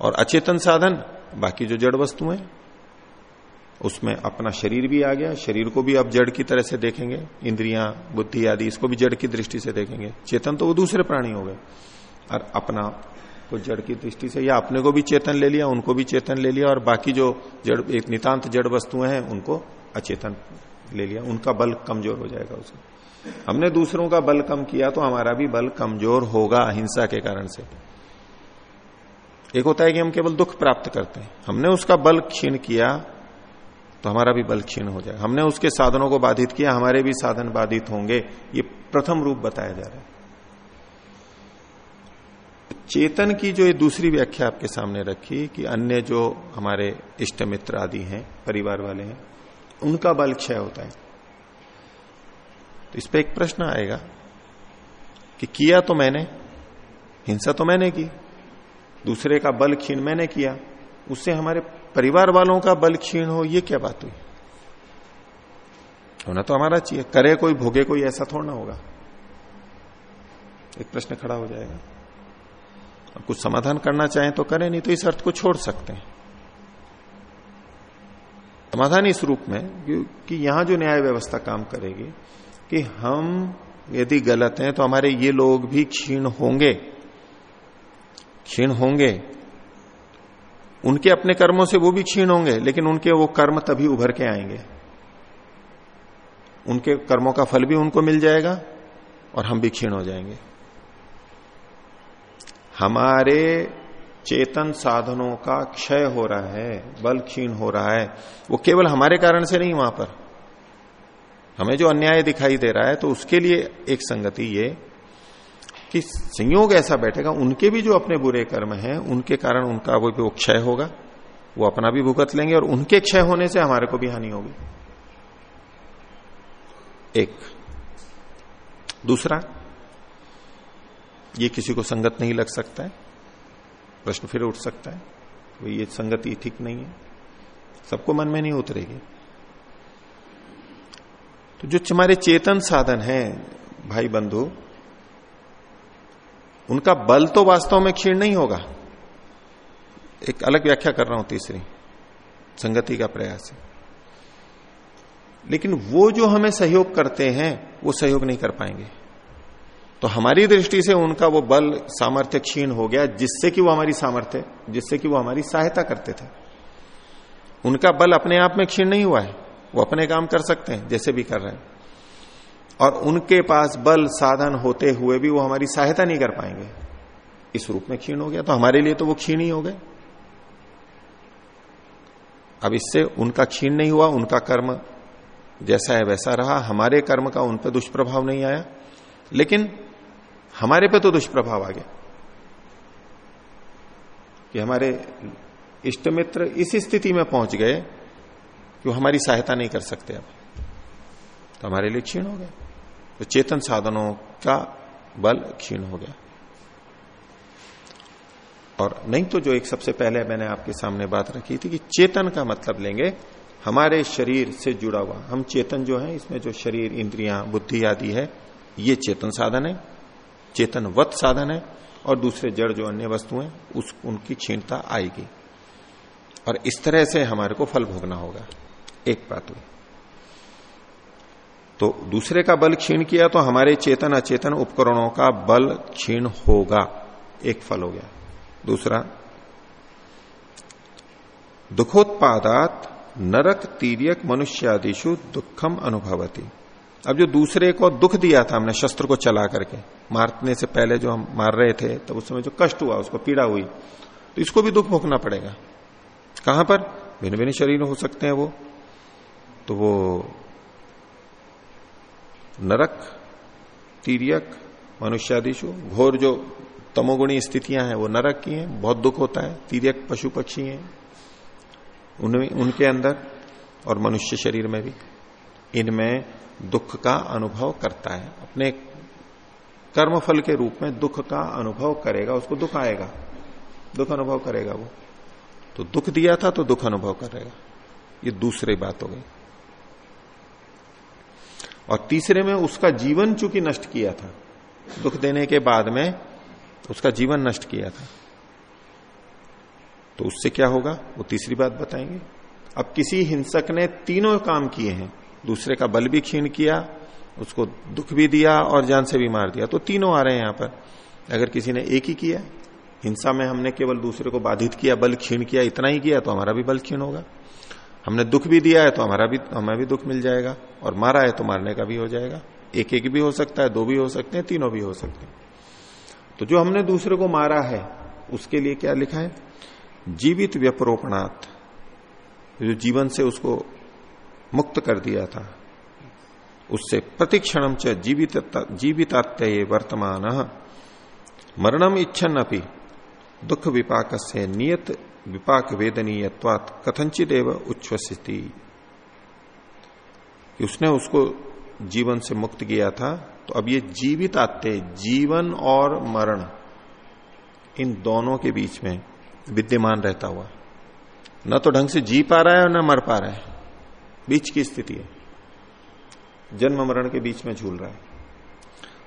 S1: और अचेतन साधन, बाकी जो जड़ वस्तुएँ उसमें अपना शरीर भी आ गया, शरीर को भी आप जड़ की तरह से देखेंगे, इंद्रियाँ, बुद्धि आदि, इसको भी जड़ की दृष्टि से देखेंगे। चेतन तो वो दूसरे प्राणी हो गए। और अपना को जड़ की दृष्टि से, या अपने को भी चेतन ले लिया, उनको भी चेतन ले लिया, और बाकी जो जड़, एक नितांत जड़ वस्तुएँ हैं, उनको अचेतन ले लिया। उनका बल कमज़ोर हो जाएगा उसका हमने दूसरों का बल कम किया तो हमारा भी बल कमज़ोर होगा अहिंसा के कारण से। एक होता है कि हम केवल दुख प्राप्त करते हैं। हमने उसका बल क्षीण किया तो हमारा भी बल क्षीण हो जाएगा। हमने उसके साधनों को बाधित किया, हमारे भी साधन बाधित होंगे, ये प्रथम रूप बताया जा रहा है। चेतन की जो ये दूसरी व्याख्या आपके सामने रखी, कि अन्य जो हमारे इष्ट मित्र आदि हैं, परिवार वाले हैं, उनका बल क्षय होता है। तो इस पर एक प्रश्न आएगा, कि किया तो मैंने, हिंसा तो मैंने की, दूसरे का बल क्षीण मैंने किया, उससे हमारे परिवार वालों का बल क्षीण हो, ये क्या बात हुई? होना तो हमारा चाहिए। करे कोई, भोगे कोई, ऐसा थोड़ा ना होगा। एक प्रश्न खड़ा हो जाएगा। और कुछ समाधान करना चाहें तो करें, नहीं तो इस अर्थ को छोड़ सकते हैं। समाधान इस रूप में कि यहाँ जो न्याय व्यवस्था काम करेगी कि हम यदि गलत हैं तो हमारे ये लोग भी क्षीण होंगे। क्षीण होंगे। उनके अपने कर्मों से वो भी क्षीण होंगे, लेकिन उनके वो कर्म तभी उभर के आएँगे। उनके कर्मों का फल भी उनको मिल जाएगा और हम भी क्षीण हो जाएँगे। हमारे चेतन साधनों का क्षय हो रहा है, बल क्षीण हो रहा है, वो केवल हमारे कारण से नहीं, वहाँ पर। हमें जो अन्याय दिखाई दे रहा है तो उसके लिए एक संगति ये कि संयोग ऐसा बैठेगा, उनके भी जो अपने बुरे कर्म हैं, उनके कारण उनका वो भी क्षय होगा। वो अपना भी भुगत लेंगे और उनके क्षय होने से हमारे को भी हानि होगी। एक। दूसरा, ये किसी को संगत नहीं लग सकता है। प्रश्न फिर उठ सकता है तो ये संगति ठीक नहीं है। सबको मन में नहीं उतरेगी। तो जो हमारे चेतन साधन है भाई बंधु उनका बल तो वास्तव में क्षीण नहीं होगा। एक अलग व्याख्या कर रहा हूँ तीसरी, संगति का प्रयास। लेकिन वो जो हमें सहयोग करते हैं, वो सहयोग नहीं कर पाएँगे। तो हमारी दृष्टि से उनका वो बल, सामर्थ्य क्षीण हो गया, जिससे कि वो हमारी सामर्थ्य, जिससे कि वो हमारी सहायता करते थे। उनका बल अपने आप में क्षीण नहीं हुआ है। वो अपने काम कर सकते हैं, जैसे भी कर रहे हैं। और उनके पास बल साधन होते हुए भी वो हमारी सहायता नहीं कर पाएँगे। इस रूप में क्षीण हो गया तो हमारे लिए तो वो क्षीण ही हो गए। अब इससे उनका क्षीण नहीं हुआ, उनका कर्म जैसा है वैसा रहा। हमारे कर्म का उन पर दुष्प्रभाव नहीं आया, लेकिन हमारे पे तो दुष्प्रभाव आ गया कि हमारे इष्ट मित्र इस स्थिति में पहुँच गए कि वो हमारी सहायता नहीं कर सकते अब। तो हमारे लिए क्षीण हो गया तो चेतन साधनों का बल क्षीण हो गया। और नहीं तो जो एक सबसे पहले मैंने आपके सामने बात रखी थी कि चेतन का मतलब लेंगे, हमारे शरीर से जुड़ा हुआ। हम चेतन जो है, इसमें जो शरीर, इंद्रियाँ, बुद्धि आदि है, ये चेतन साधन है, चेतनवत साधन है, और दूसरे जड़ जो अन्य वस्तु हैं, उस, उनकी क्षीणता आएगी। और इस तरह से हमारे को फल भोगना होगा। एक बात हुई। तो दूसरे का बल क्षीण किया तो हमारे चेतन अचेतन उपकरणों का बल क्षीण होगा। एक फल हो गया। दूसरा, दुखोत्पादात नरक तीर्यक मनुष्यादिशु दुखम अनुभवती। अब जो दूसरे को दुख दिया था हमने शस्त्र को चला करके, मारने से पहले जो हम मार रहे थे, तब उस समय जो कष्ट हुआ, उसको पीड़ा हुई तो इसको भी दुख भोगना पड़ेगा। कहाँ पर? भिन्न भिन्न शरीर हो सकते हैं वो। तो वो नरक, तीर्यक, मनुष्यादिशु, घोर जो तमोगुणी स्थितियाँ हैं, वो नरक की हैं, बहुत दुख होता है, तीर्यक पशु पक्षी हैं, उनमें, उनके अंदर और मनुष्य शरीर में भी, इनमें दुख का अनुभव करता है। अपने कर्मफल के रूप में दुख का अनुभव करेगा, उसको दुख आएगा, दुख अनुभव करेगा वो। तो दुख दिया था तो दुख अनुभव करेगा। ये दूसरी बात हो गई। और तीसरे में उसका जीवन चूँकि नष्ट किया था, दुख देने के बाद में उसका जीवन नष्ट किया था। तो उससे क्या होगा? वो तीसरी बात बताएँगे। अब किसी हिंसक ने तीनों काम किए हैं। दूसरे का बल भी क्षीण किया, उसको दुख भी दिया और जान से भी मार दिया। तो तीनों आ रहे हैं यहाँ पर। अगर किसी ने एक ही किया, हिंसा में हमने केवल दूसरे को बाधित किया, बल क्षीण किया, इतना ही किया तो हमारा भी बल क्षीण होगा। हमने दुख भी दिया है तो हमारा भी, हमें भी दुख मिल जाएगा और मारा है तो मारने का भी हो जाएगा। एक एक भी हो सकता है, दो भी हो सकते हैं, तीनों भी हो सकते हैं। तो जो हमने दूसरे को मारा है, उसके लिए क्या लिखा है? जीवित व्यपरोपणात् जो जीवन से उसको मुक्त कर दिया था, उससे प्रतिक्षणम च जीवित जीवितात्य वर्तमान। मरणम इच्छन अपनी दुख विपाक से नियत विपाक वेदनीयत्वात कथनचित एवं उच्छ्वसिति उसने उसको जीवन से मुक्त किया था तो अब ये जीवित आते जीवन और मरण, इन दोनों के बीच में विद्यमान रहता हुआ। न तो ढंग से जी पा रहा है और न मर पा रहा है। बीच की स्थिति है। जन्म मरण के बीच में झूल रहा है।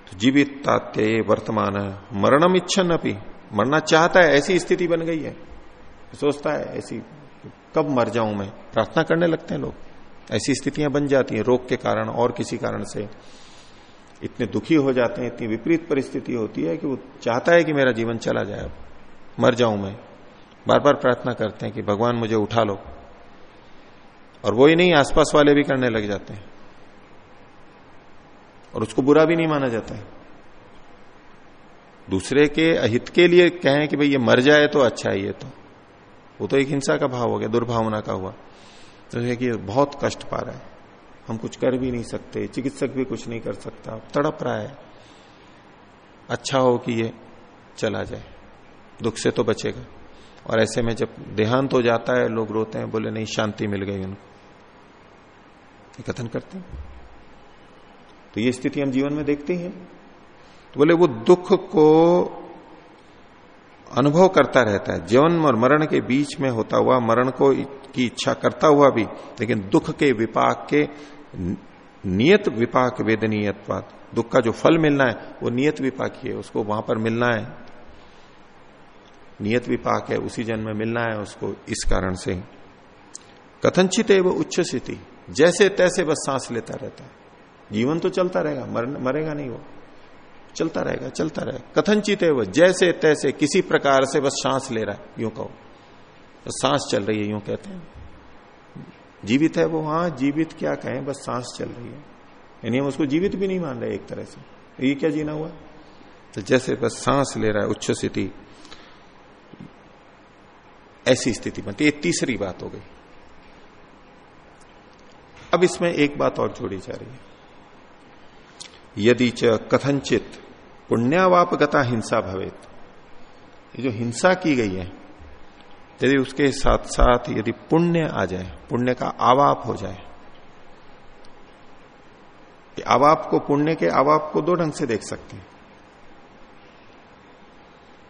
S1: तो जीवित तात्य वर्तमान है मरणम इच्छन अपनी मरना चाहता है, ऐसी स्थिति बन गई है। सोचता है, ऐसी, कब मर जाऊँ मैं? प्रार्थना करने लगते हैं लोग। ऐसी स्थितियाँ बन जाती हैं, रोग के कारण और किसी कारण से। इतने दुखी हो जाते हैं, इतनी विपरीत परिस्थिति होती है कि वो चाहता है कि मेरा जीवन चला जाए मर जाऊँ मैं। बार बार प्रार्थना करते हैं कि भगवान मुझे उठा लो। और वो ही नहीं, आसपास वाले भी करने लग जाते हैं। और उसको बुरा भी नहीं माना जाता है। दूसरे के, अहित के लिए कहें कि भाई ये मर जाए तो अच्छा है ये तो। वो तो एक हिंसा का भाव हो गया, दुर्भावना का हुआ। तो है कि बहुत कष्ट पा रहा है। हम कुछ कर भी नहीं सकते, चिकित्सक भी कुछ नहीं कर सकता। तड़प रहा है। अच्छा हो कि ये चला जाए। दुख से तो बचेगा। और ऐसे में जब देहांत हो जाता है, लोग रोते हैं, बोले, नहीं, शांति मिल गई उनको। कथन करते हैं। तो ये स्थिति हम जीवन में देखते हैं। तो बोले, वो दुख को अनुभव करता रहता है। जीवन और मरण के बीच में होता हुआ मरण को की इच्छा करता हुआ भी लेकिन दुख के विपाक के नियत विपाक वेदनीयत्वाद दुख का जो फल मिलना है वो नियत विपाक ही है उसको वहाँ पर मिलना है। नियत विपाक है उसी जन्म में मिलना है उसको इस कारण से। कथनचित है वो उच्च स्थिति। जैसे तैसे बस सांस लेता रहता है। जीवन तो चलता रहेगा मर, मरेगा नहीं वो। चलता रहेगा चलता रहेगा। कथनचित है वो जैसे तैसे किसी प्रकार से बस सांस ले रहा है, यूँ कहो। तो सांस चल रही है, यूँ कहते हैं। जीवित है वो हाँ जीवित क्या कहें, बस सांस चल रही है। यानी हम उसको जीवित भी नहीं मान रहे एक तरह से। ये क्या जीना हुआ? तो जैसे बस सांस ले रहा है, उच्च स्थिति, ऐसी स्थिति बनती है। तीसरी बात हो गई। अब इसमें एक बात और जोड़ी जा रही है। यदि च कथनचित पुण्यावापगता हिंसा भवेत। ये जो हिंसा की गई है, यदि उसके साथ साथ यदि पुण्य आ जाए, पुण्य का आवाप हो जाए आवाप को पुण्य के आवाप को दो ढंग से देख सकते हैं।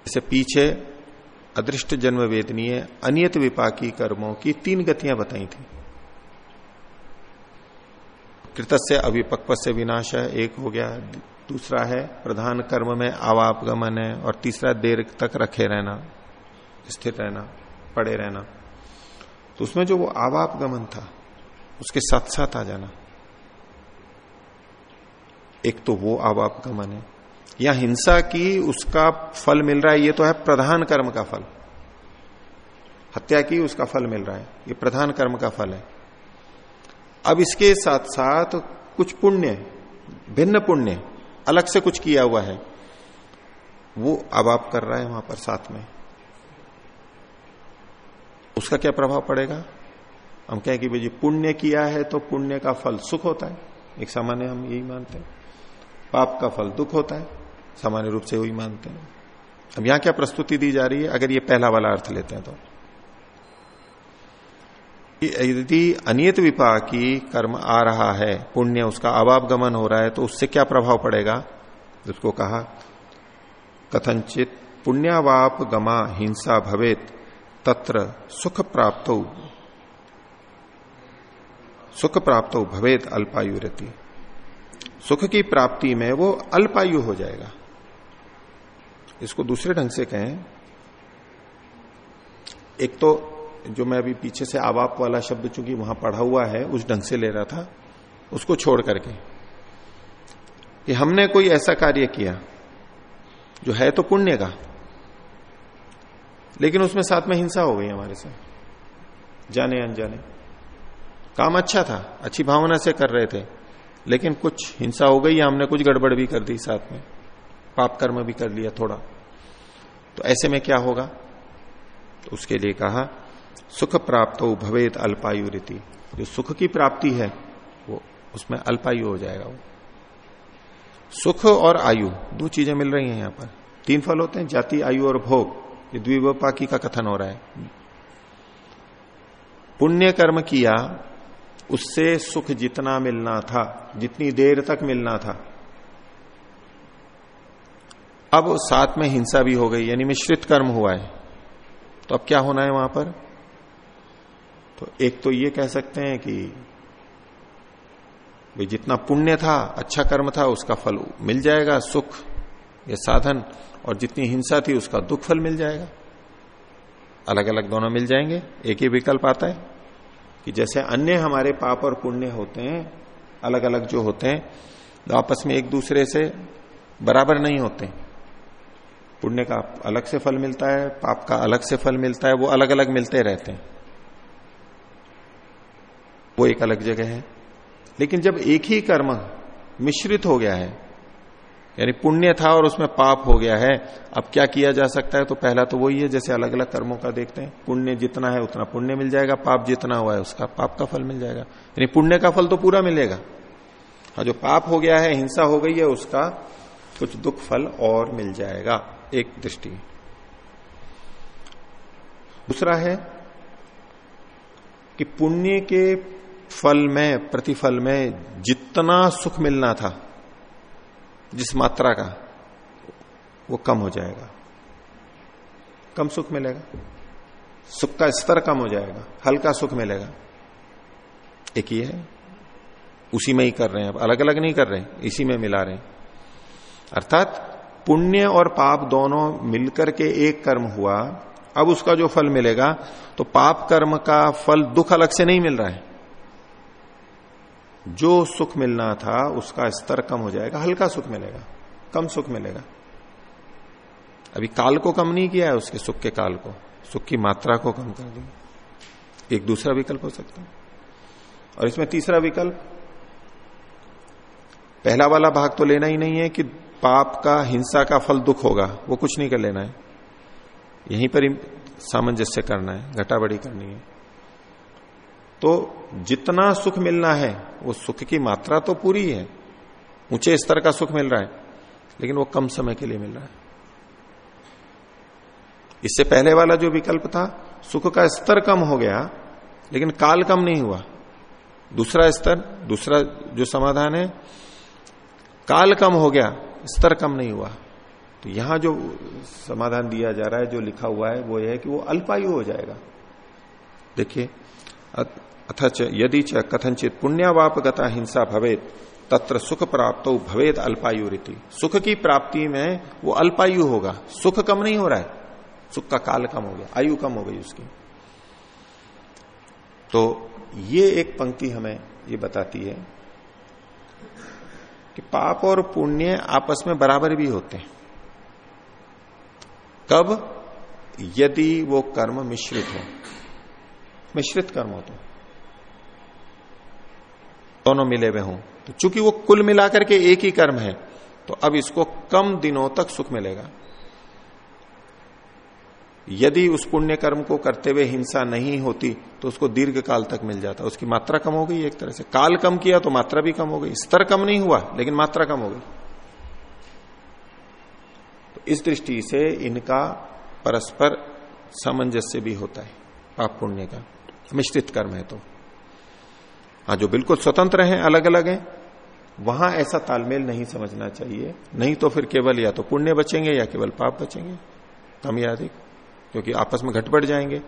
S1: जैसे पीछे अदृष्ट जन्म वेदनीय अनियत विपाकी कर्मों की तीन गतियाँ बताई थी। कृतस्य अभिपक्व से विनाश है एक हो गया दूसरा है, प्रधान कर्म में आवापगमन है, और तीसरा देर तक रखे रहना स्थिर रहना, पड़े रहना। तो उसमें जो वो आवापगमन था, उसके साथ साथ आ जाना। एक तो वो आवापगमन है। या हिंसा की उसका फल मिल रहा है, ये तो है प्रधान कर्म का फल। हत्या की उसका फल मिल रहा है, ये प्रधान कर्म का फल है। अब इसके साथ साथ कुछ पुण्य, भिन्न पुण्य अलग से कुछ किया हुआ है। वो अब आप कर रहा है वहाँ पर साथ में। उसका क्या प्रभाव पड़ेगा? हम कहें कि भाई पुण्य किया है तो पुण्य का फल सुख होता है। एक सामान्य हम यही मानते हैं। पाप का फल दुख होता है। सामान्य रूप से वही मानते हैं। अब यहाँ क्या प्रस्तुति दी जा रही है? अगर ये पहला वाला अर्थ लेते हैं तो। यदि अनियत विपाकी कर्म आ रहा है, पुण्य, उसका अवापगमन हो रहा है तो उससे क्या प्रभाव पड़ेगा? उसको कहा, कथनचित, पुण्यावाप गमा हिंसा भवेत, तत्र सुख प्राप्त सुख प्राप्त भवेद अल्पायु रहती। सुख की प्राप्ति में वो अल्पायु हो जाएगा। इसको दूसरे ढंग से कहें, एक तो जो मैं अभी पीछे से आवाप वाला शब्द चूँकि वहाँ पढ़ा हुआ है, उस ढंग से ले रहा था, उसको छोड़ करके, कि हमने कोई ऐसा कार्य किया, जो है तो पुण्य का, लेकिन उसमें साथ में हिंसा हो गई हमारे से, जाने अनजाने। काम अच्छा था, अच्छी भावना से कर रहे थे, लेकिन कुछ हिंसा हो गई या हमने कुछ गड़बड़ भी कर दी साथ में, पाप कर्म भी कर लिया थोड़ा। तो ऐसे में क्या होगा? तो उसके लिए कहा सुख प्राप्त हो भवेद अल्पायु रीति जो सुख की प्राप्ति है, वो उसमें अल्पायु हो जाएगा वो। सुख और आयु, दो चीज़ें मिल रही हैं यहाँ पर। तीन फल होते हैं, जाति, आयु और भोग। ये द्विवपाकी का कथन हो रहा है। पुण्य कर्म किया, उससे सुख जितना मिलना था, जितनी देर तक मिलना था। अब साथ में हिंसा भी हो गई, यानी मिश्रित कर्म हुआ है। तो अब क्या होना है वहाँ पर? तो एक तो ये कह सकते हैं कि भाई जितना पुण्य था अच्छा कर्म था, उसका फल मिल जाएगा, सुख या साधन, और जितनी हिंसा थी, उसका दुख फल मिल जाएगा। अलग अलग दोनों मिल जाएँगे, एक ही विकल्प आता है कि जैसे अन्य हमारे पाप और पुण्य होते हैं अलग अलग जो होते हैं तो आपस में एक दूसरे से बराबर नहीं होते। पुण्य का अलग से फल मिलता है, पाप का अलग से फल मिलता है, वो अलग अलग मिलते रहते हैं। वो एक अलग जगह है। लेकिन जब एक ही कर्म मिश्रित हो गया है, यानी पुण्य था और उसमें पाप हो गया है, अब क्या किया जा सकता है? तो पहला तो वही है, जैसे अलग अलग कर्मों का देखते हैं। पुण्य जितना है उतना पुण्य मिल जाएगा, पाप जितना हुआ है उसका पाप का फल मिल जाएगा। यानी पुण्य का फल तो पूरा मिलेगा। और जो पाप हो गया है, हिंसा हो गई है, उसका कुछ दुख फल और मिल जाएगा, एक दृष्टि। दूसरा है कि पुण्य के फल में, प्रतिफल में जितना सुख मिलना था, जिस मात्रा का, वो कम हो जाएगा। कम सुख मिलेगा। सुख का स्तर कम हो जाएगा। हल्का सुख मिलेगा। एक ही है, उसी में ही कर रहे हैं अब अलग अलग नहीं कर रहे हैं इसी में मिला रहे हैं। अर्थात, पुण्य और पाप दोनों मिलकर के एक कर्म हुआ, अब उसका जो फल मिलेगा तो पाप कर्म का फल दुख अलग से नहीं मिल रहा है। जो सुख मिलना था, उसका स्तर कम हो जाएगा, हल्का सुख मिलेगा, कम सुख मिलेगा। अभी काल को कम नहीं किया है, उसके सुख के काल को, सुख की मात्रा को कम कर दिया। एक दूसरा विकल्प हो सकता है। और इसमें तीसरा विकल्प, पहला वाला भाग तो लेना ही नहीं है कि पाप का, हिंसा का फल दुख होगा, वो कुछ नहीं कर लेना है। यहीं पर सामंजस्य करना है, घटाबड़ी करनी है। तो जितना सुख मिलना है, वो सुख की मात्रा तो पूरी है। ऊँचे स्तर का सुख मिल रहा है, लेकिन वो कम समय के लिए मिल रहा है। इससे पहले वाला जो विकल्प था, सुख का स्तर कम हो गया, लेकिन काल कम नहीं हुआ। दूसरा स्तर, दूसरा जो समाधान है, काल कम हो गया, स्तर कम नहीं हुआ। तो यहाँ जो समाधान दिया जा रहा है, जो लिखा हुआ है, वो यह है कि वो अल्पायु हो जाएगा। देखिए अथ यदि च कथनचित पुण्यावाप गता हिंसा भवेत, तत्र सुख प्राप्त भवेद अल्पायु रीति सुख की प्राप्ति में वो अल्पायु होगा। सुख कम नहीं हो रहा है। सुख का काल कम हो गया। आयु कम हो गई उसकी। तो ये एक पंक्ति हमें ये बताती है कि पाप और पुण्य आपस में बराबर भी होते हैं। कब? यदि वो कर्म मिश्रित हो। मिश्रित कर्म हो। तो दोनों मिले हुए हों। तो चूँकि वो कुल मिलाकर के एक ही कर्म है तो अब इसको कम दिनों तक सुख मिलेगा। यदि उस पुण्य कर्म को करते हुए हिंसा नहीं होती तो उसको दीर्घ काल तक मिल जाता। उसकी मात्रा कम हो गई एक तरह से। काल कम किया तो मात्रा भी कम हो गई। स्तर कम नहीं हुआ, लेकिन मात्रा कम हो गई। तो इस दृष्टि से इनका परस्पर सामंजस्य भी होता है, पाप पुण्य का। मिश्रित कर्म है तो। हाँ जो बिल्कुल स्वतंत्र हैं अलग अलग हैं, वहाँ ऐसा तालमेल नहीं समझना चाहिए। नहीं तो फिर केवल या तो पुण्य बचेंगे या केवल पाप बचेंगे। कम या अधिक, क्योंकि आपस में घटपट जाएँगे।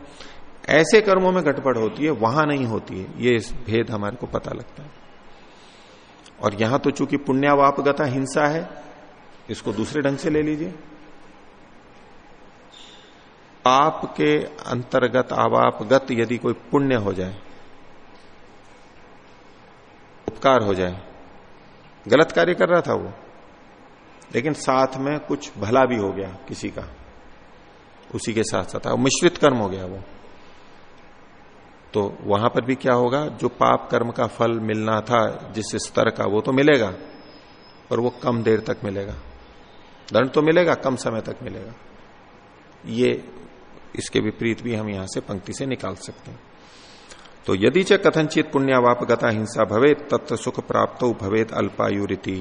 S1: ऐसे कर्मों में घटपट होती है, वहाँ नहीं होती है। ये भेद हमारे को पता लगता है। और यहाँ तो चूँकि पुण्यावापगता हिंसा है, इसको दूसरे ढंग से ले लीजिए। पाप के अंतर्गत आवापगत यदि कोई पुण्य हो जाए उपकार हो जाए। गलत कार्य कर रहा था वो। लेकिन साथ में कुछ भला भी हो गया किसी का। उसी के साथ साथ मिश्रित कर्म हो गया वो। तो वहाँ पर भी क्या होगा? जो पाप कर्म का फल मिलना था, जिस स्तर का, वो तो मिलेगा पर वो कम देर तक मिलेगा। दंड तो मिलेगा, कम समय तक मिलेगा। ये, इसके विपरीत भी हम यहाँ से पंक्ति से निकाल सकते हैं। तो यदि च कथनचित पुण्यावापगता हिंसा भवे तत्व सुख प्राप्त भवेद अल्पायुरिति।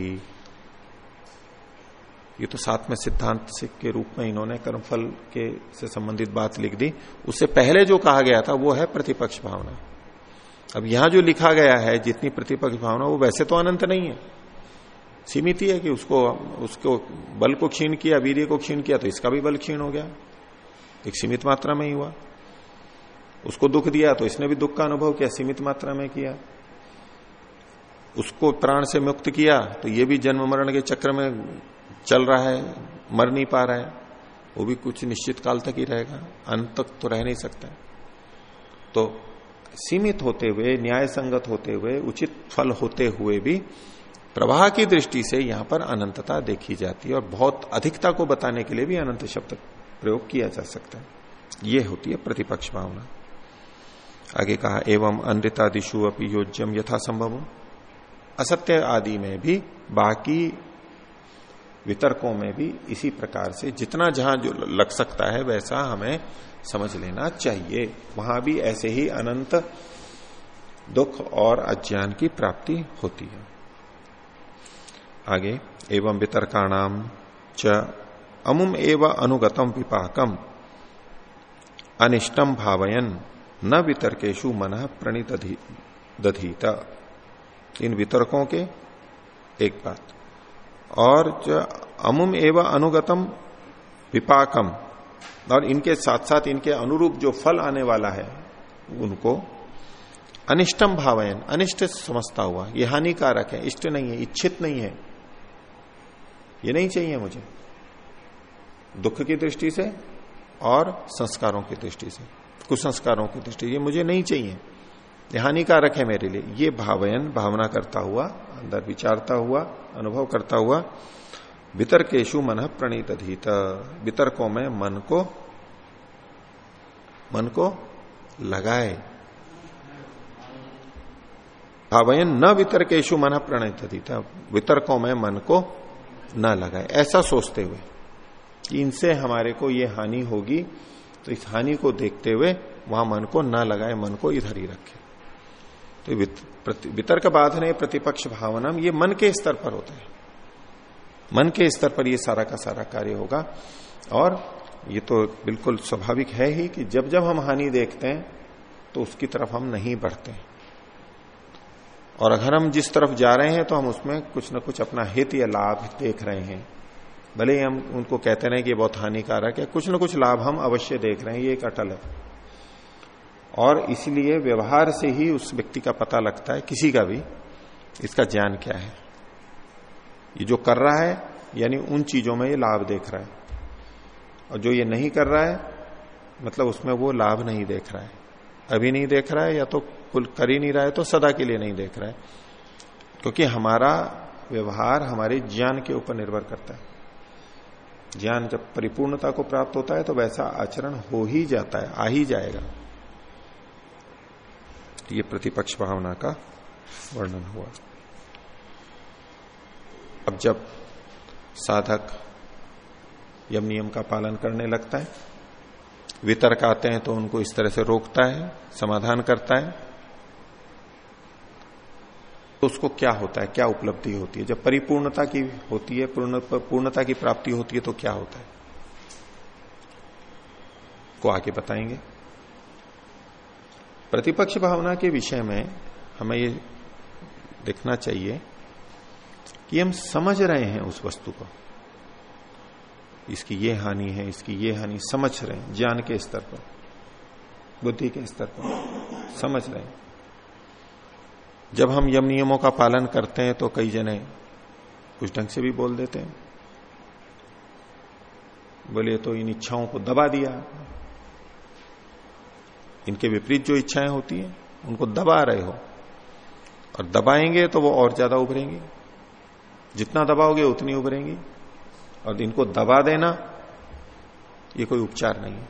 S1: ये तो साथ में सिद्धांत के रूप में इन्होंने कर्मफल के से संबंधित बात लिख दी। उससे पहले जो कहा गया था, वो है प्रतिपक्ष भावना। अब यहाँ जो लिखा गया है, जितनी प्रतिपक्ष भावना, वो वैसे तो अनंत नहीं है। सीमित ही है कि उसको उसको बल को क्षीण किया, वीर्य को क्षीण किया तो इसका भी बल क्षीण हो गया। एक सीमित मात्रा में ही हुआ। उसको दुख दिया तो इसने भी दुख का अनुभव किया, सीमित मात्रा में किया। उसको प्राण से मुक्त किया तो ये भी जन्म मरण के चक्र में चल रहा है, मर नहीं पा रहा है। वो भी कुछ निश्चित काल तक ही रहेगा, अंत तक तो रह नहीं सकता। तो सीमित होते हुए न्याय संगत होते हुए, उचित फल होते हुए भी प्रवाह की दृष्टि से यहाँ पर अनंतता देखी जाती है और बहुत अधिकता को बताने के लिए भी अनंत शब्द प्रयोग किया जा सकता है। ये होती है प्रतिपक्ष भावना। आगे कहा, एवं अनृतादिशु अपनी योज्यम यथा संभव असत्य आदि में भी, बाकी वितर्कों में भी इसी प्रकार से जितना जहाँ जो लग सकता है, वैसा हमें समझ लेना चाहिए। वहाँ भी ऐसे ही अनंत दुख और अज्ञान की प्राप्ति होती है। आगे, एवं वितर्काणाम च अमुम एवं अनुगतम विपाकम अनिष्टम भावयन। न वितर्केशु मन प्रणित दधीता। इन वितर्कों के एक बात। और अमुम एवं अनुगतम विपाकम। और इनके साथ साथ इनके अनुरूप जो फल आने वाला है, उनको अनिष्टम भावयन, अनिष्ट समझता हुआ, ये हानिकारक है, इष्ट नहीं है, इच्छित नहीं है। ये नहीं चाहिए मुझे। दुख की दृष्टि से और संस्कारों की दृष्टि से। कुसंस्कारों की दृष्टि ये मुझे नहीं चाहिए। ये हानिकारक है मेरे लिए। ये भावयन, भावना करता हुआ, अंदर विचारता हुआ, अनुभव करता हुआ वितर्केशु मन प्रणीत अधीत वितर्कों में मन को मन को लगाए। भावयन न वितर्केशु मन प्रणीत अधीत वितर्कों में मन को न लगाए। ऐसा सोचते हुए इनसे हमारे को ये हानि होगी तो इस हानि को देखते हुए वहाँ मन को ना लगाए, मन को इधर ही रखे। तो वितर्क बाधने प्रतिपक्ष भावना ये मन के स्तर पर होता है। मन के स्तर पर ये सारा का सारा कार्य होगा। और ये तो बिल्कुल स्वाभाविक है ही कि जब जब हम हानि देखते हैं तो उसकी तरफ़ हम नहीं बढ़ते। और अगर हम जिस तरफ़ जा रहे हैं तो हम उसमें कुछ ना कुछ अपना हित या लाभ देख रहे हैं। भले ही हम उनको कहते रहे कि बहुत हानिकारक है, कुछ ना कुछ लाभ हम अवश्य देख रहे हैं, ये एक अटल है। और इसलिए व्यवहार से ही उस व्यक्ति का पता लगता है, किसी का भी, इसका ज्ञान क्या है। ये जो कर रहा है, यानी उन चीज़ों में ये लाभ देख रहा है। और जो ये नहीं कर रहा है मतलब उसमें वो लाभ नहीं देख रहा है। अभी नहीं देख रहा है, या तो कुल कर ही नहीं रहा है तो सदा के लिए नहीं देख रहा है। क्योंकि हमारा व्यवहार हमारे ज्ञान के ऊपर निर्भर करता है। ज्ञान जब परिपूर्णता को प्राप्त होता है तो वैसा आचरण हो ही जाता है, आ ही जाएगा। ये प्रतिपक्ष भावना का वर्णन हुआ। अब जब साधक यम नियम का पालन करने लगता है, वितर्क आते हैं तो उनको इस तरह से रोकता है, समाधान करता है तो उसको क्या होता है? क्या उपलब्धि होती है? जब परिपूर्णता की होती है पूर्ण, पूर्णता की प्राप्ति होती है तो क्या होता है? को आगे बताएँगे। प्रतिपक्ष भावना के विषय में हमें ये देखना चाहिए कि हम समझ रहे हैं उस वस्तु को। इसकी ये हानि है इसकी ये हानि समझ रहे हैं ज्ञान के स्तर पर बुद्धि के स्तर पर समझ रहे हैं। जब हम यम नियमों का पालन करते हैं तो कई जने कुछ ढंग से भी बोल देते हैं। बोले तो इन इच्छाओं को दबा दिया। इनके विपरीत जो इच्छाएँ होती हैं, उनको दबा रहे हो। और दबाएँगे तो वो और ज़्यादा उभरेंगी। जितना दबाओगे, उतनी उभरेंगी। और इनको दबा देना, ये कोई उपचार नहीं है।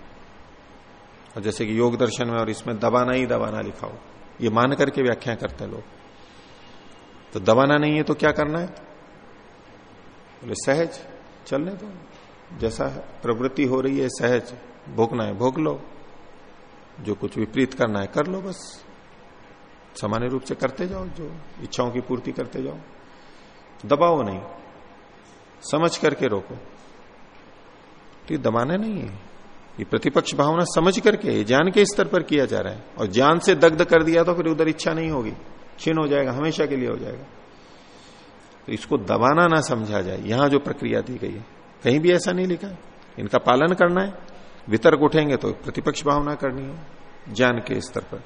S1: और जैसे कि योग दर्शन में और इसमें दबाना ही दबाना लिखा हो, ये मान करके व्याख्या करते हैं लोग। तो दबाना नहीं है तो क्या करना है? बोले, सहज, चलने दो। जैसा प्रवृत्ति हो रही है, सहज, भोगना है, भोग लो। जो कुछ विपरीत करना है, कर लो बस। सामान्य रूप से करते जाओ, जो इच्छाओं की पूर्ति करते जाओ। दबाओ नहीं। समझ करके रोको। तो ये दबाना नहीं है। ये प्रतिपक्ष भावना समझ करके ज्ञान के स्तर पर किया जा रहा है। और ज्ञान से दग्ध कर दिया तो फिर उधर इच्छा नहीं होगी। क्षीण हो जाएगा, हमेशा के लिए हो जाएगा। तो इसको दबाना ना समझा जाए। यहाँ जो प्रक्रिया दी गई है, कहीं भी ऐसा नहीं लिखा इनका पालन करना है, वितर्क उठेंगे तो प्रतिपक्ष भावना करनी है, ज्ञान के स्तर पर।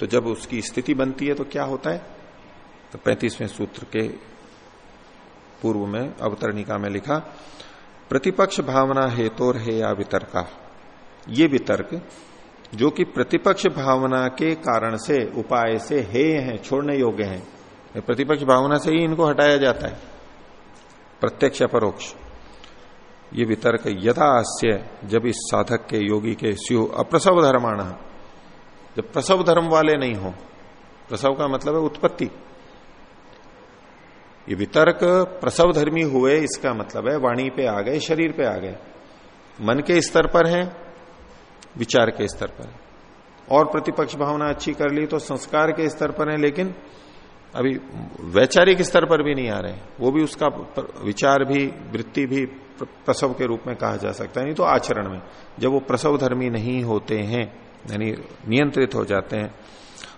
S1: तो जब उसकी स्थिति बनती है तो क्या होता है? तो पैंतीसवें सूत्र के पूर्व में अवतरणिका में लिखा, प्रतिपक्ष भावना हेतोर है या वितर्का। ये वितर्क जो कि प्रतिपक्ष भावना के कारण से, उपाय से हे हैं, छोड़ने योग्य हैं। प्रतिपक्ष भावना से ही इनको हटाया जाता है। प्रत्यक्ष अपरोक्ष ये वितर्क यथास्य जब इस साधक के, योगी के स्यु अप्रसव धर्माण। जब प्रसव धर्म वाले नहीं हो, प्रसव का मतलब है उत्पत्ति। ये वितर्क प्रसव धर्मी हुए, इसका मतलब है वाणी पे आ गए, शरीर पे आ गए। मन के स्तर पर है विचार के स्तर पर। और प्रतिपक्ष भावना अच्छी कर ली तो संस्कार के स्तर पर है, लेकिन अभी वैचारिक स्तर पर भी नहीं आ रहे वो भी उसका विचार भी, वृत्ति भी प्रसव के रूप में कहा जा सकता है। नहीं तो आचरण में, जब वो प्रसव धर्मी नहीं होते हैं, यानी नियंत्रित हो जाते हैं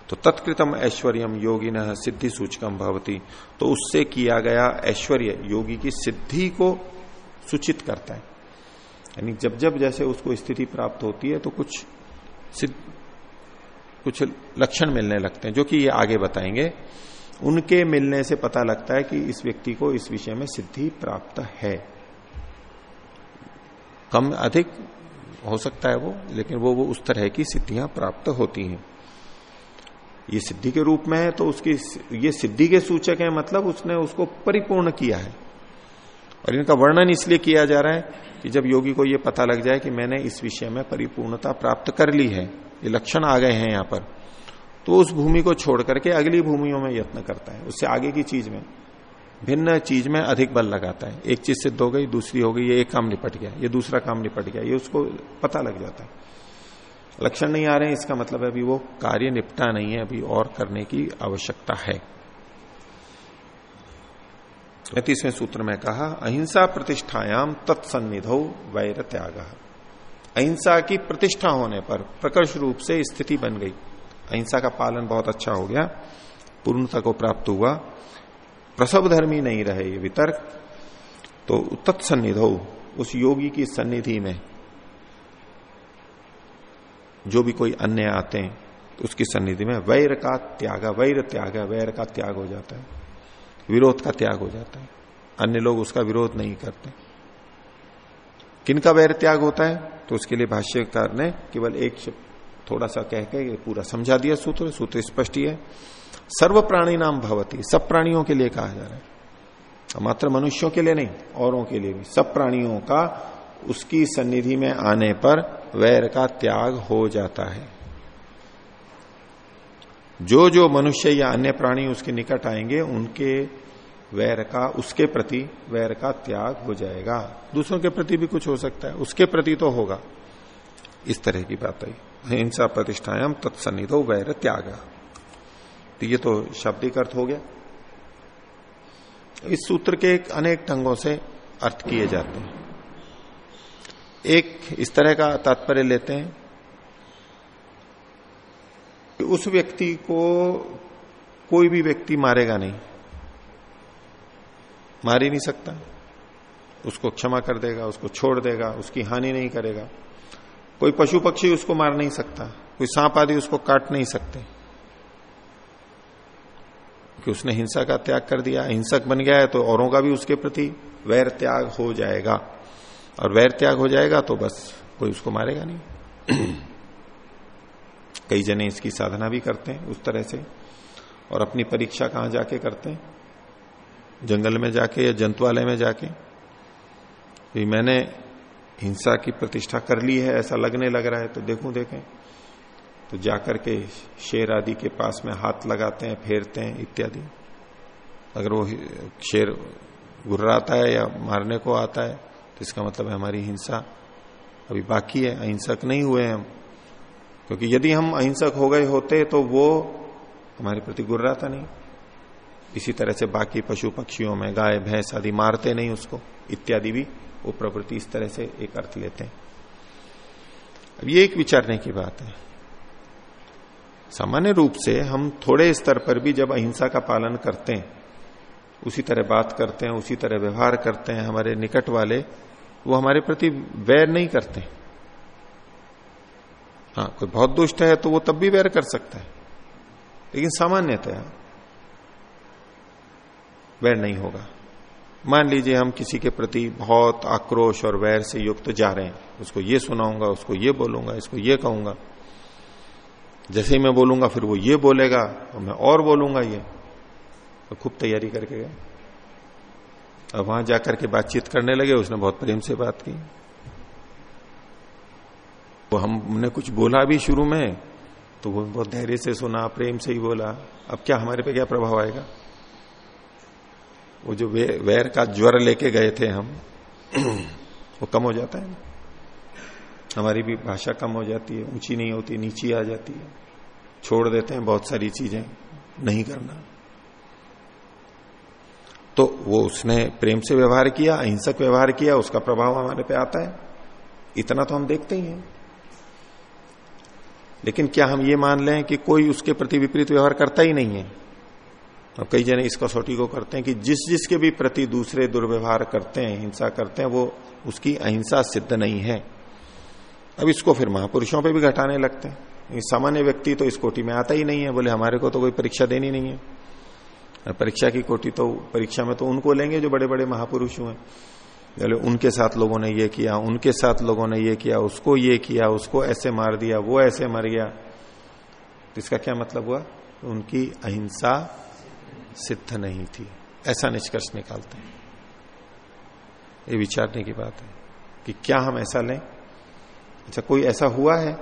S1: तो तत्कृतम ऐश्वर्यम योगी न सिद्धि सूचकम भवती। तो उससे किया गया ऐश्वर्य योगी की सिद्धि को सूचित करता है। यानी जब जब जैसे उसको स्थिति प्राप्त होती है तो कुछ सिद्ध, कुछ लक्षण मिलने लगते हैं, जो कि ये आगे बताएँगे। उनके मिलने से पता लगता है कि इस व्यक्ति को इस विषय में सिद्धि प्राप्त है। कम अधिक हो सकता है वो, लेकिन वो वो उस तरह की सिद्धियाँ प्राप्त होती हैं। ये सिद्धि के रूप में है तो उसकी ये सिद्धि के सूचक है मतलब उसने उसको परिपूर्ण किया है। और इनका वर्णन इसलिए किया जा रहा है कि जब योगी को यह पता लग जाए कि मैंने इस विषय में परिपूर्णता प्राप्त कर ली है, ये लक्षण आ गए हैं यहाँ पर तो उस भूमि को छोड़ करके अगली भूमियों में यत्न करता है। उससे आगे की चीज़ में, भिन्न चीज़ में अधिक बल लगाता है। एक चीज़ सिद्ध हो गई, दूसरी हो गई, ये एक काम निपट गया, ये दूसरा काम निपट गया, ये उसको पता लग जाता है। लक्षण नहीं आ रहे हैं, इसका मतलब है अभी वो कार्य निपटा नहीं है, अभी और करने की आवश्यकता है। तीसवें सूत्र में कहा, अहिंसा प्रतिष्ठायाम तत्सन्निधो वैर त्याग अहिंसा की प्रतिष्ठा होने पर प्रकर्ष रूप से स्थिति बन गई। अहिंसा का पालन बहुत अच्छा हो गया, पूर्णता को प्राप्त हुआ। प्रसव धर्मी नहीं रहे ये वितर्क तो तत्सन्निधो, उस योगी की सन्निधि में जो भी कोई अन्य आते हैं तो उसकी सन्निधि में वैर का त्याग वैर त्याग वैर का त्याग हो जाता है। विरोध का त्याग हो जाता है। अन्य लोग उसका विरोध नहीं करते। किनका वैर त्याग होता है? तो उसके लिए भाष्यकार ने केवल एक थोड़ा सा कह के पूरा समझा दिया सूत्र। सूत्र स्पष्ट ही है। सर्व प्राणी नाम भवती, सब प्राणियों के लिए कहा जा रहा है। मात्र मनुष्यों के लिए नहीं, औरों के लिए भी। सब प्राणियों का उसकी सन्निधि में आने पर वैर का त्याग हो जाता है। जो जो मनुष्य या अन्य प्राणी उसके निकट आएँगे, उनके वैर का, उसके प्रति वैर का त्याग हो जाएगा। दूसरों के प्रति भी कुछ हो सकता है। उसके प्रति तो होगा। इस तरह की बात आई हिंसा प्रतिष्ठायाम तत्सन्निधो वैर त्याग। तो ये तो शाब्दिक अर्थ हो गया। इस सूत्र के अनेक ढंगों से अर्थ किए जाते हैं। एक इस तरह का तात्पर्य लेते हैं। कि उस व्यक्ति को कोई भी व्यक्ति मारेगा नहीं। मार ही नहीं सकता। उसको क्षमा कर देगा, उसको छोड़ देगा, उसकी हानि नहीं करेगा। कोई पशु पक्षी उसको मार नहीं सकता, कोई सांप आदि उसको काट नहीं सकते। कि उसने हिंसा का त्याग कर दिया, हिंसक बन गया है तो औरों का भी उसके प्रति वैर त्याग हो जाएगा। और वैर त्याग हो जाएगा तो बस कोई उसको मारेगा नहीं। कई जने इसकी साधना भी करते हैं उस तरह से, और अपनी परीक्षा कहाँ जाके करते हैं? जंगल में जाके या जंतुआलय में जाके? तो मैंने हिंसा की प्रतिष्ठा कर ली है, ऐसा लगने लग रहा है तो देखूँ, देखें। तो जाकर के शेर आदि के पास में हाथ लगाते हैं, फेरते हैं, इत्यादि। अगर वो शेर गुर्राता है या मारने को आता है तो इसका मतलब है हमारी हिंसा अभी बाकी है, अहिंसक नहीं हुए हम। क्योंकि यदि हम अहिंसक हो गए होते तो वो हमारे प्रति गुर्राता नहीं। इसी तरह से बाकी पशु पक्षियों में गाय, भैंस आदि मारते नहीं उसको। इत्यादि भी वो प्रवृत्ति इस तरह से एक अर्थ लेते हैं। अब ये एक विचारने की बात है। सामान्य रूप से हम थोड़े स्तर पर भी जब अहिंसा का पालन करते हैं, उसी तरह बात करते हैं, उसी तरह व्यवहार करते हैं, हमारे निकट वाले, वो हमारे प्रति वैर नहीं करते। हाँ कोई बहुत दुष्ट है तो वो तब भी वैर कर सकता है। लेकिन सामान्यतः वैर नहीं होगा। मान लीजिए हम किसी के प्रति बहुत आक्रोश और वैर से युक्त तो जा रहे हैं। उसको ये सुनाऊँगा, उसको ये बोलूँगा, इसको ये कहूँगा। जैसे ही मैं बोलूँगा, फिर वो ये बोलेगा, और मैं और बोलूँगा ये। तो खूब तैयारी करके गए। अब वहाँ जाकर के बातचीत करने लगे, उसने बहुत प्रेम से बात की। वो हमने कुछ बोला भी शुरू में तो वो बहुत धैर्य से सुना प्रेम से ही बोला। अब क्या हमारे पे क्या प्रभाव आएगा? वो जो वे, वैर का ज्वर लेके गए थे हम (clears throat) वो कम हो जाता है हमारी भी भाषा कम हो जाती है ऊँची नहीं होती नीची आ जाती है। छोड़ देते हैं बहुत सारी चीज़ें नहीं करना। तो वो उसने प्रेम से व्यवहार किया अहिंसक व्यवहार किया उसका प्रभाव हमारे पे आता है। इतना तो हम देखते ही हैं। लेकिन क्या हम ये मान लें कि कोई उसके प्रति विपरीत व्यवहार करता ही नहीं है? और कई जने इस कसौटी को करते हैं कि जिस जिसके भी प्रति दूसरे दुर्व्यवहार करते हैं, हिंसा करते हैं, वो उसकी अहिंसा सिद्ध नहीं है। अब इसको फिर महापुरुषों पे भी घटाने लगते हैं। सामान्य व्यक्ति तो इस कोटि में आता ही नहीं है, बोले हमारे को तो कोई परीक्षा देनी नहीं है। परीक्षा की कोटि तो परीक्षा में तो उनको लेंगे जो बड़े बड़े महापुरुष हुए। बोले उनके साथ लोगों ने ये किया, उनके साथ लोगों ने ये किया, उसको ये किया, उसको ऐसे मार दिया, वो ऐसे मर गया। तो इसका क्या मतलब हुआ? उनकी अहिंसा सिद्ध नहीं थी। ऐसा निष्कर्ष निकालते हैं। ये विचारने की बात है कि क्या हम ऐसा लें? अच्छा कोई ऐसा हुआ है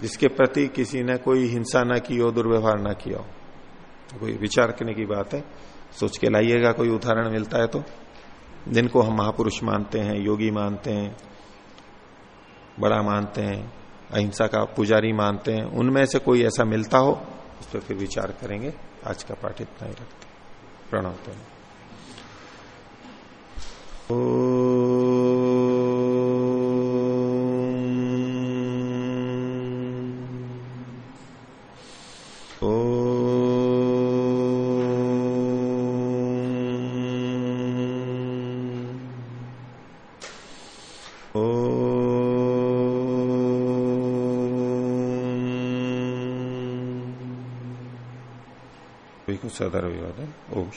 S1: जिसके प्रति किसी ने कोई हिंसा ना की हो, दुर्व्यवहार ना किया हो? तो कोई विचार करने की बात है? सोच के लाइएगा, कोई उदाहरण मिलता है तो। जिनको हम महापुरुष मानते हैं, योगी मानते हैं, बड़ा मानते हैं, अहिंसा का पुजारी मानते हैं, उनमें से कोई ऐसा मिलता हो, उस पर फिर विचार करेंगे। आज का पाठ इतना ही रखते प्रणव सदर विवाद ओम